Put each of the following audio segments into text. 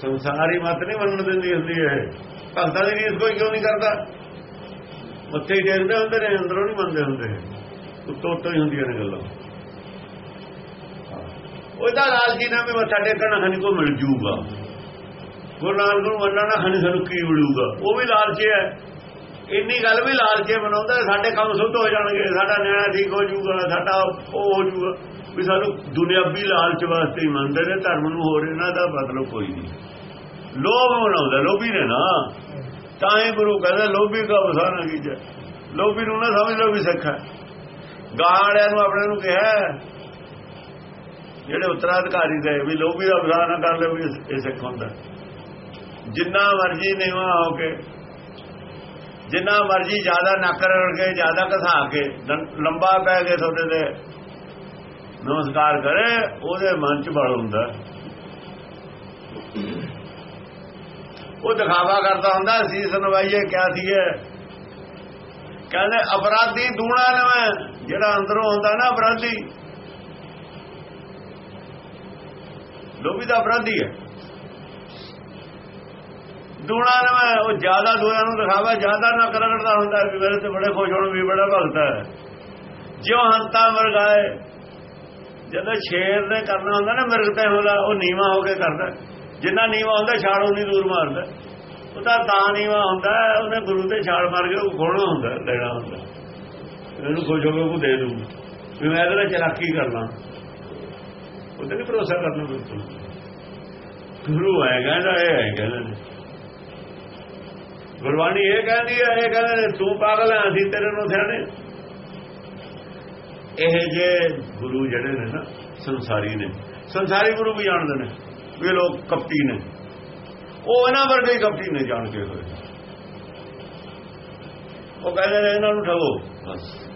ਸੰਸਾਰੀ ਮਤ ਨਹੀਂ ਮੰਨਣ ਦਿੰਦੀ ਹੁੰਦੀ ਹੈ ਭਗਤਾਂ ਦੀ ਰੀਸ ਕੋਈ ਕਿਉਂ ਨਹੀਂ ਕਰਦਾ? ਮੱਥੇ ਹੀ ਹੁੰਦੇ ਨੇ, ਅੰਦਰੋਂ ਨਹੀਂ ਮੰਨਦੇ ਹੁੰਦੇ। ਉੱਤੋਂ ਉੱਤੋਂ ਹੀ ਹੁੰਦੀਆਂ ਨੇ ਗੱਲਾਂ। ਉਹਦਾ ਲਾਲਚੀ ਨਾ ਵੀ ਮੱਥਾ ਟੇਕਣਾ ਖਣੀ ਕੋ ਮਿਲ ਜੂਗਾ। ਗੁਰੂ ਨਾਨਕ ਨੂੰ ਮੰਨਣਾ ਖਣੀ ਸਾਨੂੰ ਕੀ ਮਿਲੂਗਾ? ਉਹ ਵੀ ਲਾਲਚ ਹੈ। ਇੰਨੀ ਗੱਲ ਵੀ ਲਾਲਚੇ ਬਣਾਉਂਦਾ ਸਾਡੇ ਕੰਮ ਸੁੱਧ ਹੋ ਜਾਣਗੇ, ਸਾਡਾ ਨਿਆਣਾ ਠੀਕ ਹੋ ਜਾਊਗਾ ਸਾਡਾ ਉਹ ਹੋ ਜਾਊਗਾ ਵੀ ਸਾਨੂੰ ਦੁਨਿਆਵੀ ਲਾਲਚ ਵਾਸਤੇ ਹੀ ਮੰਨਦੇ ਨੇ, ਧਰਮ ਨੂੰ ਹੋਰ ਇਹਨਾਂ ਦਾ ਮਤਲਬ ਕੋਈ ਨਹੀਂ। ਲੋਭ ਬਣਾਉਂਦਾ ਲੋਭੀ ਨੇ ਨਾ। ਤਾਂ ਹੀ ਗੁਰੂ ਕਹਿੰਦਾ, ਲੋਭੀ ਦਾ ਵਸਾਨਾ ਕੀਜੇ। ਲੋਭੀ ਨੂੰ ਨਾ ਸਮਝ ਲਓ ਵੀ ਸਿੱਖ ਹੈ। ਗਾੜਿਆਂ ਨੂੰ ਆਪਣੇ ਨੂੰ ਕਿਹਾ ਜਿਹੜੇ ਉਤਰਾਧਿਕਾਰੀ ਦੇ, ਵੀ ਲੋਭੀ ਦਾ ਵਸਾਨਾ ਕਰ ਲੈ ਵੀ ਇਹ ਸਿੱਖ ਹੁੰਦਾ। ਜਿੰਨਾ ਮਰਜ਼ੀ ਨਿਵਾ ਹੋ ਕੇ, ਜਿੰਨਾ ਮਰਜ਼ੀ ਜ਼ਿਆਦਾ ਨੱਕ ਰੜ ਕੇ, ਜ਼ਿਆਦਾ ਘਸਾ ਕੇ ਲੰਬਾ ਪੈ ਕੇ ਤੁਹਾਡੇ ਦੇ ਨਮਸਕਾਰ ਕਰੇ, ਉਹਦੇ ਮਨ ਚ ਬਲ ਹੁੰਦਾ। ਉਹ ਦਿਖਾਵਾ ਕਰਦਾ ਹੁੰਦਾ ਸੀ ਸੁਣਵਾਈਏ ਕਿਆ ਸੀਏ ਕਹਿੰਦੇ, ਅਪਰਾਧੀ ਦੂਣਾ ਨਵੇਂ, ਜਿਹੜਾ ਅੰਦਰੋਂ ਹੁੰਦਾ ਨਾ ਅਪਰਾਧੀ। ਲੋਭੀ ਦਾ ਅਪਰਾਧੀ ਹੈ। ਦੂਣਾ ਨਵੇਂ, ਉਹ ਜ਼ਿਆਦਾ ਦੂਆਂ ਨੂੰ ਦਿਖਾਵਾ, ਜ਼ਿਆਦਾ ਨਾ ਕਰੜਦਾ ਹੁੰਦਾ, ਵੀ ਮੇਰੇ ਤੇ ਬੜੇ ਖੁਸ਼ ਹੋਣ, ਵੀ ਬੜਾ ਭਗਤ ਹੈ। ਜਿਉ ਹੰਤਾ ਮਰਗਾਏ ਜਦੋਂ ਸ਼ੇਰ ਨੇ ਕਰਨਾ ਹੁੰਦਾ ਨਾ, ਮਿਰਗ ਤੇ ਹੁੰਦਾ, ਉਹ ਨੀਵਾ ਹੋ ਕੇ ਕਰਦਾ। ਜਿੰਨਾ ਨੀਵਾ ਹੁੰਦਾ ਛਾਲ ਉਨੀ ਦੂਰ ਮਾਰਦਾ। ਉਹਦਾ ਤਾਂ ਨੀਵਾ ਹੁੰਦਾ, ਉਹਨੇ ਗੁਰੂ ਤੇ ਛਾਲ ਮਾਰ ਕੇ ਉਹ ਖੋਲਣਾ ਹੁੰਦਾ, ਲੈਣਾ ਹੁੰਦਾ। ਇਹਨੂੰ ਖੁਸ਼ ਹੋ ਕੇ ਉਹ ਦੇ ਦੂ ਵੀ ਮੈਂ ਇਹਦੇ ਚਲਾਕੀ ਕਰਨਾ। ਉਹਦੇ ਨਹੀਂ ਭਰੋਸਾ ਕਰਨਾ ਬਿਲਕੁਲ। ਗੁਰੂ ਹੈ ਕਹਿੰਦਾ, ਇਹ ਹੈ ਕਹਿੰਦਾ ਗੁਰਬਾਣੀ ਇਹ ਕਹਿੰਦੀ ਹੈ ਇਹ ਕਹਿੰਦੇ ਤੂੰ ਪਾਗਲ ਹੈ ਅਸੀਂ ਤੇਰੇ ਨੂੰ ਸਿਆਣੇ ਇਹ ਜੇ ਗੁਰੂ ਜਿਹੜੇ ਨੇ ਨਾ, ਸੰਸਾਰੀ ਨੇ। ਸੰਸਾਰੀ ਗੁਰੂ ਵੀ ਜਾਣਦੇ ਨੇ। ਵੀ ਲੋਕ ਕਪਟੀ ਨੇ। ਉਹ ਇਹਨਾਂ ਵਰਗੇ ਹੀ ਕਪਟੀ ਨੇ ਜਾਣ ਕੇ ਹੋਏ। ਉਹ ਕਹਿੰਦੇ ਨੇ ਇਹਨਾਂ ਨੂੰ ਠਗੋ ਬਸ।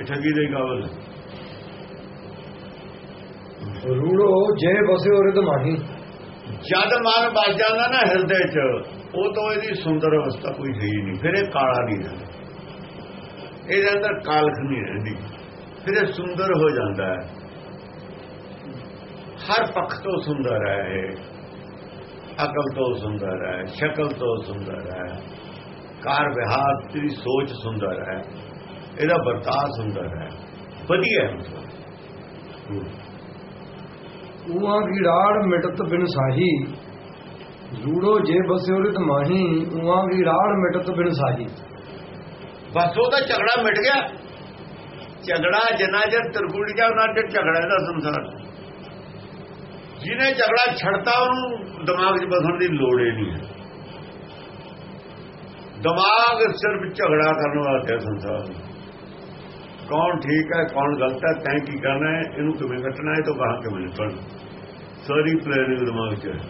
ਇਹ ਠੱਗੀ ਦੇ ਕਾਬਲ ਰੂੜੋ ਜੇ ਬਸੇ ਹੋਰੇ ਤਾਂ ਮਾਹੀ। ਜਦ ਮਨ ਵੱਜ ਜਾਂਦਾ ਨਾ ਹਿਰਦੇ 'ਚ ਉਹ ਤੋਂ ਇਹਦੀ ਸੁੰਦਰ ਅਵਸਥਾ ਕੋਈ ਹੈ ਹੀ ਨਹੀਂ। ਫਿਰ ਇਹ ਕਾਲਾ ਨਹੀਂ ਰਹਿੰਦਾ। ਇਹਦੇ ਅੰਦਰ ਕਾਲਖ ਨਹੀਂ ਰਹਿੰਦੀ। ਫਿਰ ਇਹ ਸੁੰਦਰ ਹੋ ਜਾਂਦਾ ਹੈ। ਹਰ ਪੱਖ ਤੋਂ ਸੁੰਦਰ ਹੈ। ਇਹ ਅਕਲ ਤੋਂ ਸੁੰਦਰ ਹੈ ਸ਼ਕਲ ਤੋਂ ਸੁੰਦਰ ਹੈ। ਕਾਰ ਵਿਹਾਰ ਤੇਰੀ ਸੋਚ ਸੁੰਦਰ ਹੈ। ਇਹਦਾ ਵਰਤਾਅ ਸੁੰਦਰ ਹੈ। ਵਧੀਆ ਹੈ। ਉਹਾਂ ਗੀੜਾੜ ਮਿਟਤ ਬਿਨ ਸਾਹੀ। ਰੂੜੋ ਜੇ ਬਸੇ ਹੋਰੇ ਤਾਂ ਮਾਹੀ ਉਹਾਂ ਗੀੜਾੜ ਮਿਟਤ ਬਿਨ ਸਾਹੀ। ਬਸ ਉਹਦਾ ਝਗੜਾ ਮਿਟ ਗਿਆ। ਝਗੜਾ ਜਿੰਨਾ ਚਿਰ ਤਰਕੁੜ ਗਿਆ ਉਹਨਾਂ ਚਿਰ ਝਗੜਾ ਦਾ ਸੰਸਾਰ। ਜਿਹਨੇ ਝਗੜਾ ਛੱਡਤਾ, ਉਹਨੂੰ ਦਿਮਾਗ 'ਚ ਬਸਣ ਦੀ ਲੋੜ ਹੀ ਨਹੀਂ ਹੈ। ਦਿਮਾਗ ਸਿਰਫ ਝਗੜਾ ਕਰਨ ਵਾਸਤੇ ਸੰਸਾਰ ਸੰਸਾਰ ਕੌਣ ਠੀਕ ਹੈ, ਕੌਣ ਗਲਤ ਹੈ, ਤੈਂ ਕੀ ਕਰਨਾ ਹੈ, ਇਹਨੂੰ ਕਿਵੇਂ ਕੱਟਣਾ ਹੈ ਤੋਂ ਕਹਾਂ ਕਿਵੇਂ ਨਿਕਲਣਾ ਸਾਰੀ ਪਲੈਨਿੰਗ ਦਿਮਾਗ 'ਚ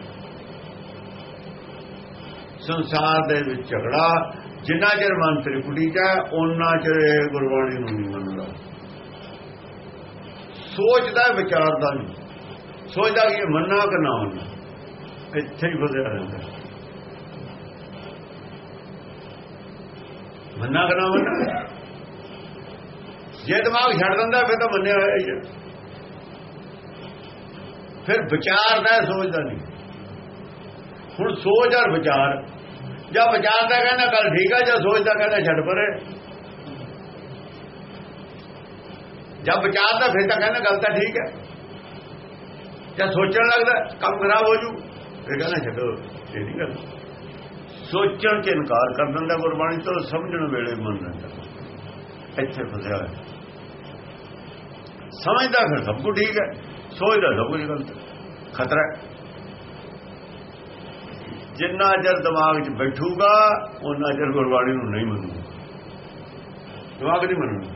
ਸੰਸਾਰ ਦੇ ਵਿੱਚ ਝਗੜਾ, ਜਿੰਨਾ ਚਿਰ ਮਨ ਤ੍ਰਿਪੁਟੀ ਚ ਹੈ ਉਹਨਾਂ ਚਿਰ ਇਹ ਗੁਰਬਾਣੀ ਨੂੰ ਨਹੀਂ ਮੰਨਦਾ। ਸੋਚਦਾ ਵਿਚਾਰਦਾ ਨਹੀਂ। ਸੋਚਦਾ ਕਿ ਮੰਨਾ ਕਿ ਨਾ ਮੰਨਾ। ਇੱਥੇ ਹੀ ਫਸਿਆ ਰਹਿੰਦਾ। ਮੰਨਾ ਕਿ ਨਾ ਮੰਨਾ? ਜੇ ਦਿਮਾਗ ਛੱਡ ਦਿੰਦਾ, ਫਿਰ ਤਾਂ ਮੰਨਿਆ ਹੋਇਆ ਹੀ ਹੈ। ਫਿਰ ਵਿਚਾਰਦਾ ਸੋਚਦਾ ਨਹੀਂ। ਹੁਣ ਸੋਚ ਔਰ ਵਿਚਾਰ। ਜਾਂ ਵਿਚਾਰਦਾ ਕਹਿੰਦਾ ਗੱਲ ਠੀਕ ਹੈ ਜਾਂ ਸੋਚਦਾ ਕਹਿੰਦਾ, ਛੱਡ ਪਰੇ। ਜਦ ਵਿਚਾਰਦਾ ਫਿਰ ਤਾਂ ਕਹਿੰਦਾ, ਗੱਲ ਤਾਂ ਠੀਕ ਹੈ। ਜਾਂ ਸੋਚਣ ਲੱਗਦਾ, ਕੰਮ ਖਰਾਬ ਹੋ ਜੂ। ਫਿਰ ਕਹਿੰਦਾ, ਛੱਡੋ, ਇਹ ਨਹੀਂ ਗੱਲ। ਸੋਚਣ ਚ ਇਨਕਾਰ ਕਰ ਦਿੰਦਾ ਗੁਰਬਾਣੀ ਤੋਂ, ਸਮਝਣ ਵੇਲੇ ਮੰਨ ਲੈਂਦਾ। ਇੱਥੇ ਫਸਿਆ ਹੈ ਸਮਝਦਾ ਫਿਰ ਸਭ ਕੁਝ ਠੀਕ ਹੈ। ਸੋਚਦਾ ਸਭ ਕੁਝ ਗਲਤ। ਖਤਰਾ ਜਿੰਨਾ ਚਿਰ ਦਿਮਾਗ 'ਚ ਬੈਠੂਗਾ ਉਹਨਾਂ ਚਿਰ ਗੁਰਬਾਣੀ ਨੂੰ ਨਹੀਂ ਮੰਨੂਗਾ। ਦਿਮਾਗ ਨਹੀਂ ਮੰਨੂਗਾ।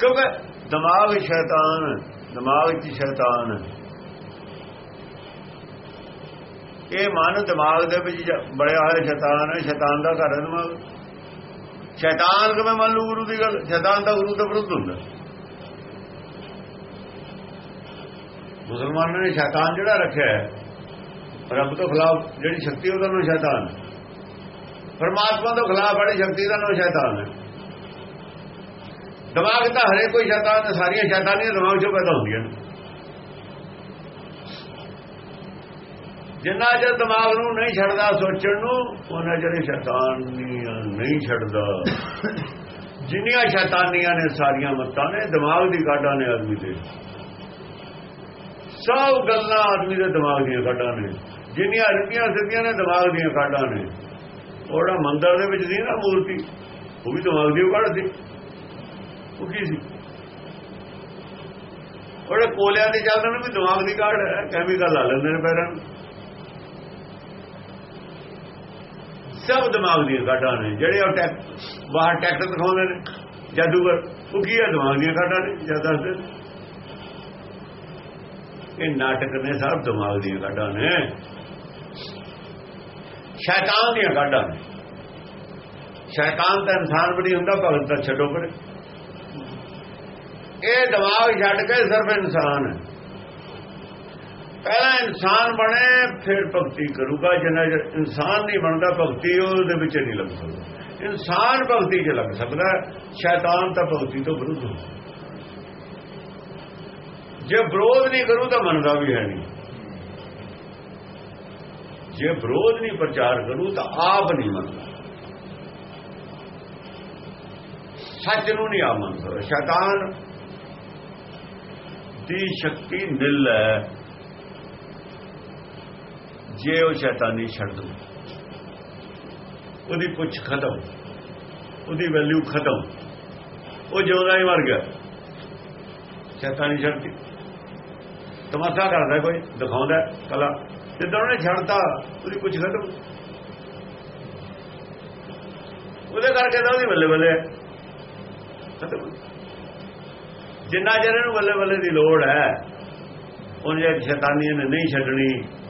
ਕਿਉਂਕਿ ਦਿਮਾਗ ਸ਼ੈਤਾਨ, ਦਿਮਾਗ 'ਚ ਸ਼ੈਤਾਨ। ਇਹ ਮਨ ਦਿਮਾਗ ਦੇ ਵਿੱਚ ਬੜਿਆ ਹੋਇਆ ਸ਼ੈਤਾਨ ਹੈ ਸ਼ੈਤਾਨ ਦਾ ਘਰ ਹੈ ਦਿਮਾਗ। ਸ਼ੈਤਾਨ ਕਿਵੇਂ ਮੰਨ ਲੂ ਗੁਰੂ ਦੀ ਗੱਲ? ਸ਼ੈਤਾਨ ਦਾ ਗੁਰੂ ਦੇ ਵਿਰੁੱਧ ਹੁੰਦਾ। ਮੁਸਲਮਾਨਾਂ ਨੇ ਸ਼ੈਤਾਨ ਜਿਹੜਾ ਰੱਖਿਆ ਹੈ, ਰੱਬ ਤੋਂ ਖਿਲਾਫ ਜਿਹੜੀ ਸ਼ਕਤੀ ਉਹਦਾ ਨਾਮ ਸ਼ੈਤਾਨ ਪਰਮਾਤਮਾ ਤੋਂ ਖਿਲਾਫ ਵਾਲੀ ਸ਼ਕਤੀ ਦਾ ਨਾਮ ਸ਼ੈਤਾਨ ਹੈ। ਦਿਮਾਗ ਤਾਂ ਹਰੇ ਕੋਈ ਸ਼ੈਤਾਨ ਸਾਰੀਆਂ ਸ਼ੈਤਾਨੀਆਂ ਦਿਮਾਗ 'ਚੋਂ ਪੈਦਾ ਹੁੰਦੀਆਂ ਨੇ। ਜਿੰਨਾ ਚਿਰ ਦਿਮਾਗ ਨੂੰ ਨਹੀਂ ਛੱਡਦਾ ਸੋਚਣ ਨੂੰ, ਉਹਨਾਂ ਜਿਹੜੇ ਸ਼ੈਤਾਨੀਆਂ ਨਹੀਂ ਛੱਡਦਾ। ਜਿੰਨੀਆਂ ਸ਼ੈਤਾਨੀਆਂ ਨੇ ਸਾਰੀਆਂ ਮੱਤਾਂ ਨੇ, ਦਿਮਾਗ ਦੀ ਕਾਢਾਂ ਨੇ ਆਦਮੀ ਦੇ। ਸਭ ਗੱਲਾਂ ਆਦਮੀ ਦੇ ਦਿਮਾਗ ਦੀਆਂ ਕਾਢਾਂ ਨੇ। ਜਿੰਨੀਆਂ ਰੁਪੀਆਂ ਸਿੱਧੀਆਂ ਨੇ, ਦਿਮਾਗ ਦੀਆਂ ਕਾਢਾਂ ਨੇ। ਉਹਦਾ ਮੰਦਰ ਦੇ ਵਿੱਚ ਸੀ ਨਾ ਮੂਰਤੀ, ਉਹ ਵੀ ਦਿਮਾਗ ਦੀ ਕਾਢ ਸੀ। ਉਹ ਕੀ ਸੀ? ਉਹਦੇ ਕੋਲਿਆਂ ਦੇ ਚੱਲਦੇ ਨੇ ਵੀ ਦਿਮਾਗ ਦੀ ਕਾਢ ਹੈ ਕੈਮੀਕਲ ਲਾ ਲੈਂਦੇ ਨੇ ਪੈਰਾਂ ਨੂੰ। ਸਭ ਦਿਮਾਗ ਦੀਆਂ ਕਾਢਾਂ ਨੇ, ਜਿਹੜੇ ਉਹ ਟੈਕ ਬਾਹਰ ਟੈਕਟ ਦਿਖਾਉਂਦੇ ਨੇ, ਜਾਦੂਗਰ, ਉਹ ਕੀ ਹੈ ਦਿਮਾਗ ਦੀਆਂ ਕਾਢਾਂ ਨੇ ਜਦ ਦੱਸਦੇ ਇਹ ਨਾਟਕ ਨੇ, ਸਭ ਦਿਮਾਗ ਦੀਆਂ ਕਾਢਾਂ ਨੇ। ਸ਼ੈਤਾਨ ਦੀਆਂ ਕਾਢਾਂ ਨੇ। ਸ਼ੈਤਾਨ ਤਾਂ ਇਨਸਾਨ ਬਣੀ ਹੁੰਦਾ, ਭਗਤ ਤਾਂ ਛੱਡੋ ਪਰ। ਇਹ ਦਿਮਾਗ ਛੱਡ ਕੇ ਸਿਰਫ ਇਨਸਾਨ ਹੈ। ਪਹਿਲਾਂ ਇਨਸਾਨ ਬਣੇ, ਫਿਰ ਭਗਤੀ ਕਰੂਗਾ। ਜਿੰਨਾ ਇਨਸਾਨ ਨਹੀਂ ਬਣਦਾ, ਭਗਤੀ ਉਹਦੇ ਵਿੱਚ ਨਹੀਂ ਲੱਗ ਸਕਦਾ। ਇਨਸਾਨ ਭਗਤੀ 'ਚ ਲੱਗ ਸਕਦਾ, ਸ਼ੈਤਾਨ ਤਾਂ ਭਗਤੀ ਤੋਂ ਵਿਰੁੱਧ ਹੁੰਦਾ। ਜੇ ਵਿਰੋਧ ਨਹੀਂ ਕਰੂ ਤਾਂ ਮੰਨਦਾ ਵੀ ਹੈ ਨਹੀਂ। ਜੇ ਵਿਰੋਧ ਨਹੀਂ ਪ੍ਰਚਾਰ ਕਰੂ ਤਾਂ ਆਪ ਨਹੀਂ ਮੰਨਦਾ। ਸੱਚ ਨੂੰ ਨਹੀਂ ਆ ਮੰਨਦਾ। ਸ਼ੈਤਾਨ ਦੀ ਸ਼ਕਤੀ ਨਿਲ ਹੈ। ਜੇ ਉਹ ਸ਼ੈਤਾਨੀ ਛੱਡ ਦੂ ਉਹਦੀ ਪੁੱਛ ਖਤਮ, ਉਹਦੀ ਵੈਲਿਊ ਖਤਮ, ਉਹ ਜਿਉਂਦਾ ਹੀ ਮਰ ਗਿਆ। ਸ਼ੈਤਾਨੀ ਛੱਡਦੀ। ਤਮਾਸ਼ਾ ਕਰਦਾ ਕੋਈ, ਦਿਖਾਉਂਦਾ ਕਲਾ। ਜਿੱਦਾਂ ਉਹਨੇ ਛੱਡਤਾ, ਉਹਦੀ ਪੁੱਛ ਖਤਮ। ਉਹਦੇ ਕਰਕੇ ਤਾਂ ਉਹਦੀ ਬੱਲੇ ਬੱਲੇ ਖਤਮ। ਜਿੰਨਾ ਜਰੇ ਨੂੰ ਬੱਲੇ ਬੱਲੇ ਦੀ ਲੋੜ ਹੈ, ਉਹਨੇ ਸ਼ੈਤਾਨੀਆਂ ਨੇ ਨਹੀਂ ਛੱਡਣੀ।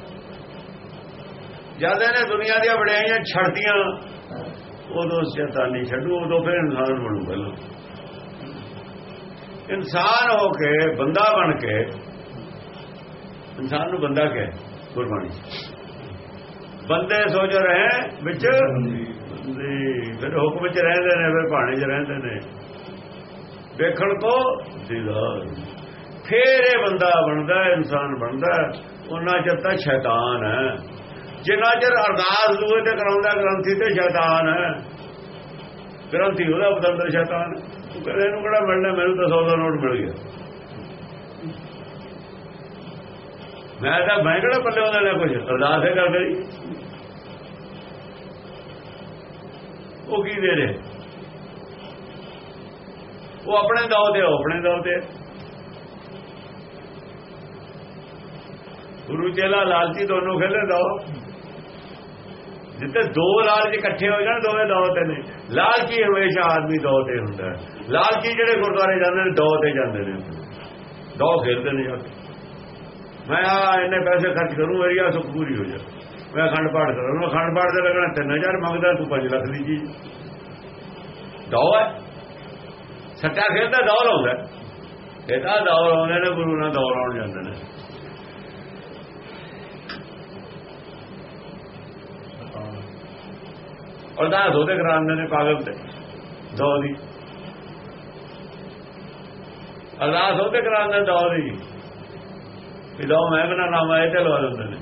ਜਦ ਇਹਨੇ ਦੁਨੀਆ ਦੀਆਂ ਵਡਿਆਈਆਂ ਛੱਡਦੀਆਂ ਉਦੋਂ ਸ਼ੈਤਾਨੀ ਛੱਡੂ, ਉਦੋਂ ਫਿਰ ਇਨਸਾਨ ਬਣੂ ਪਹਿਲਾਂ। ਇਨਸਾਨ ਹੋ ਕੇ, ਬੰਦਾ ਬਣ ਕੇ, ਇਨਸਾਨ ਨੂੰ ਬੰਦਾ ਕਹੇ, ਗੁਰਬਾਣੀ ਬੰਦੇ ਸੋਚ ਰਹੇ ਵਿੱਚ ਫਿਰ ਹੁਕਮ ਵਿੱਚ ਰਹਿੰਦੇ ਨੇ, ਫਿਰ ਭਾਣੇ 'ਚ ਰਹਿੰਦੇ ਨੇ। ਵੇਖਣ ਕੋ ਦੀਦਾਰ ਫੇਰ ਇਹ ਬੰਦਾ ਬਣਦਾ, ਇਨਸਾਨ ਬਣਦਾ, ਉਹਨਾਂ ਚਿਰ ਤਾਂ ਸ਼ੈਤਾਨ ਹੈ। ਜਿੰਨਾ ਚਿਰ ਅਰਦਾਸ ਦੂਏ ਤੇ ਕਰਾਉਂਦਾ, ਗ੍ਰੰਥੀ ਤੇ ਸ਼ੈਤਾਨ ਹੈ। ਗ੍ਰੰਥੀ ਉਹਦਾ ਬਦੰਦਰ ਸ਼ੈਤਾਨ। ਉਹ ਕਹਿੰਦਾ ਇਹਨੂੰ ਕਿਹੜਾ ਮਿਲਣਾ? ਮੈਨੂੰ ਤਾਂ 100 ਦਾ ਨੋਟ ਮਿਲ ਗਿਆ। ਮੈਂ ਤਾਂ, ਮੈਂ ਕਿਹੜਾ ਪੱਲੇ ਉਹਦਾ ਲੈ ਕੁਝ ਅਰਦਾਸ ਹੈ ਕਰਦੇ ਜੀ। ਉਹ ਕੀ ਦੇ ਰਹੇ? ਉਹ ਆਪਣੇ ਦਾਅ ਤੇ ਆਪਣੇ ਦਾਅ ਤੇ ਗੁਰੂ ਚੇਲਾ ਲਾਲਚੀ ਦੋਨੋਂ ਖੇਲੇ ਦਾਅ। ਜਿੱਤੇ ਦੋ ਲਾਲਚ ਇਕੱਠੇ ਹੋ ਜਾਣ, ਦੋਵੇਂ ਦਾਅ ਤੇ ਨੇ। ਲਾਲਚੀ ਹਮੇਸ਼ਾ ਆਦਮੀ ਦੋ ਤੇ ਹੁੰਦਾ ਲਾਲਚੀ ਜਿਹੜੇ ਗੁਰਦੁਆਰੇ ਜਾਂਦੇ ਨੇ ਦੋ ਤੇ ਜਾਂਦੇ ਨੇ। ਦੋ ਖੇਡਦੇ ਨੇ ਜਾ ਮੈਂ ਆ ਇੰਨੇ ਪੈਸੇ ਖਰਚ ਕਰੂੰ, ਮੇਰੀ ਆ ਸੁੱਖ ਪੂਰੀ ਹੋ ਜਾ ਮੈਂ ਅਖੰਡ ਪਾਠ ਕਰਾਂ ਮੈਂ ਖੰਡ ਪਾਠ ਦੇ ਲੱਗਣਾ 3000 ਮੰਗਦਾ, ਤੂੰ 5 ਲੱਖ ਦੀ ਚੀਜ਼। ਦੋ ਹੈ। ਸੱਟਾ ਖੇਡਦਾ ਦੌਰ ਆਉਂਦਾ ਇਹਦਾ ਦੌਰ ਆਉਂਦੇ ਨੇ, ਗੁਰੂ ਨਾਲ ਦੌਰ ਆਉਣ ਜਾਂਦੇ ਨੇ। ਅਰਦਾਸ ਉਹਦੇ ਕਰਾਉਂਦੇ ਨੇ ਪਾਗਲ ਤੇ ਦੋ ਦੀ ਅਰਦਾਸ ਉਹਦੇ ਕਰਾਉਂਦੇ ਦੋ ਦੀ ਇਹ ਦੋ ਮੈਂ ਬਣਾ ਨਾਮ ਆਏ ਤੇ ਲਵਾ ਦਿੰਦੇ ਨੇ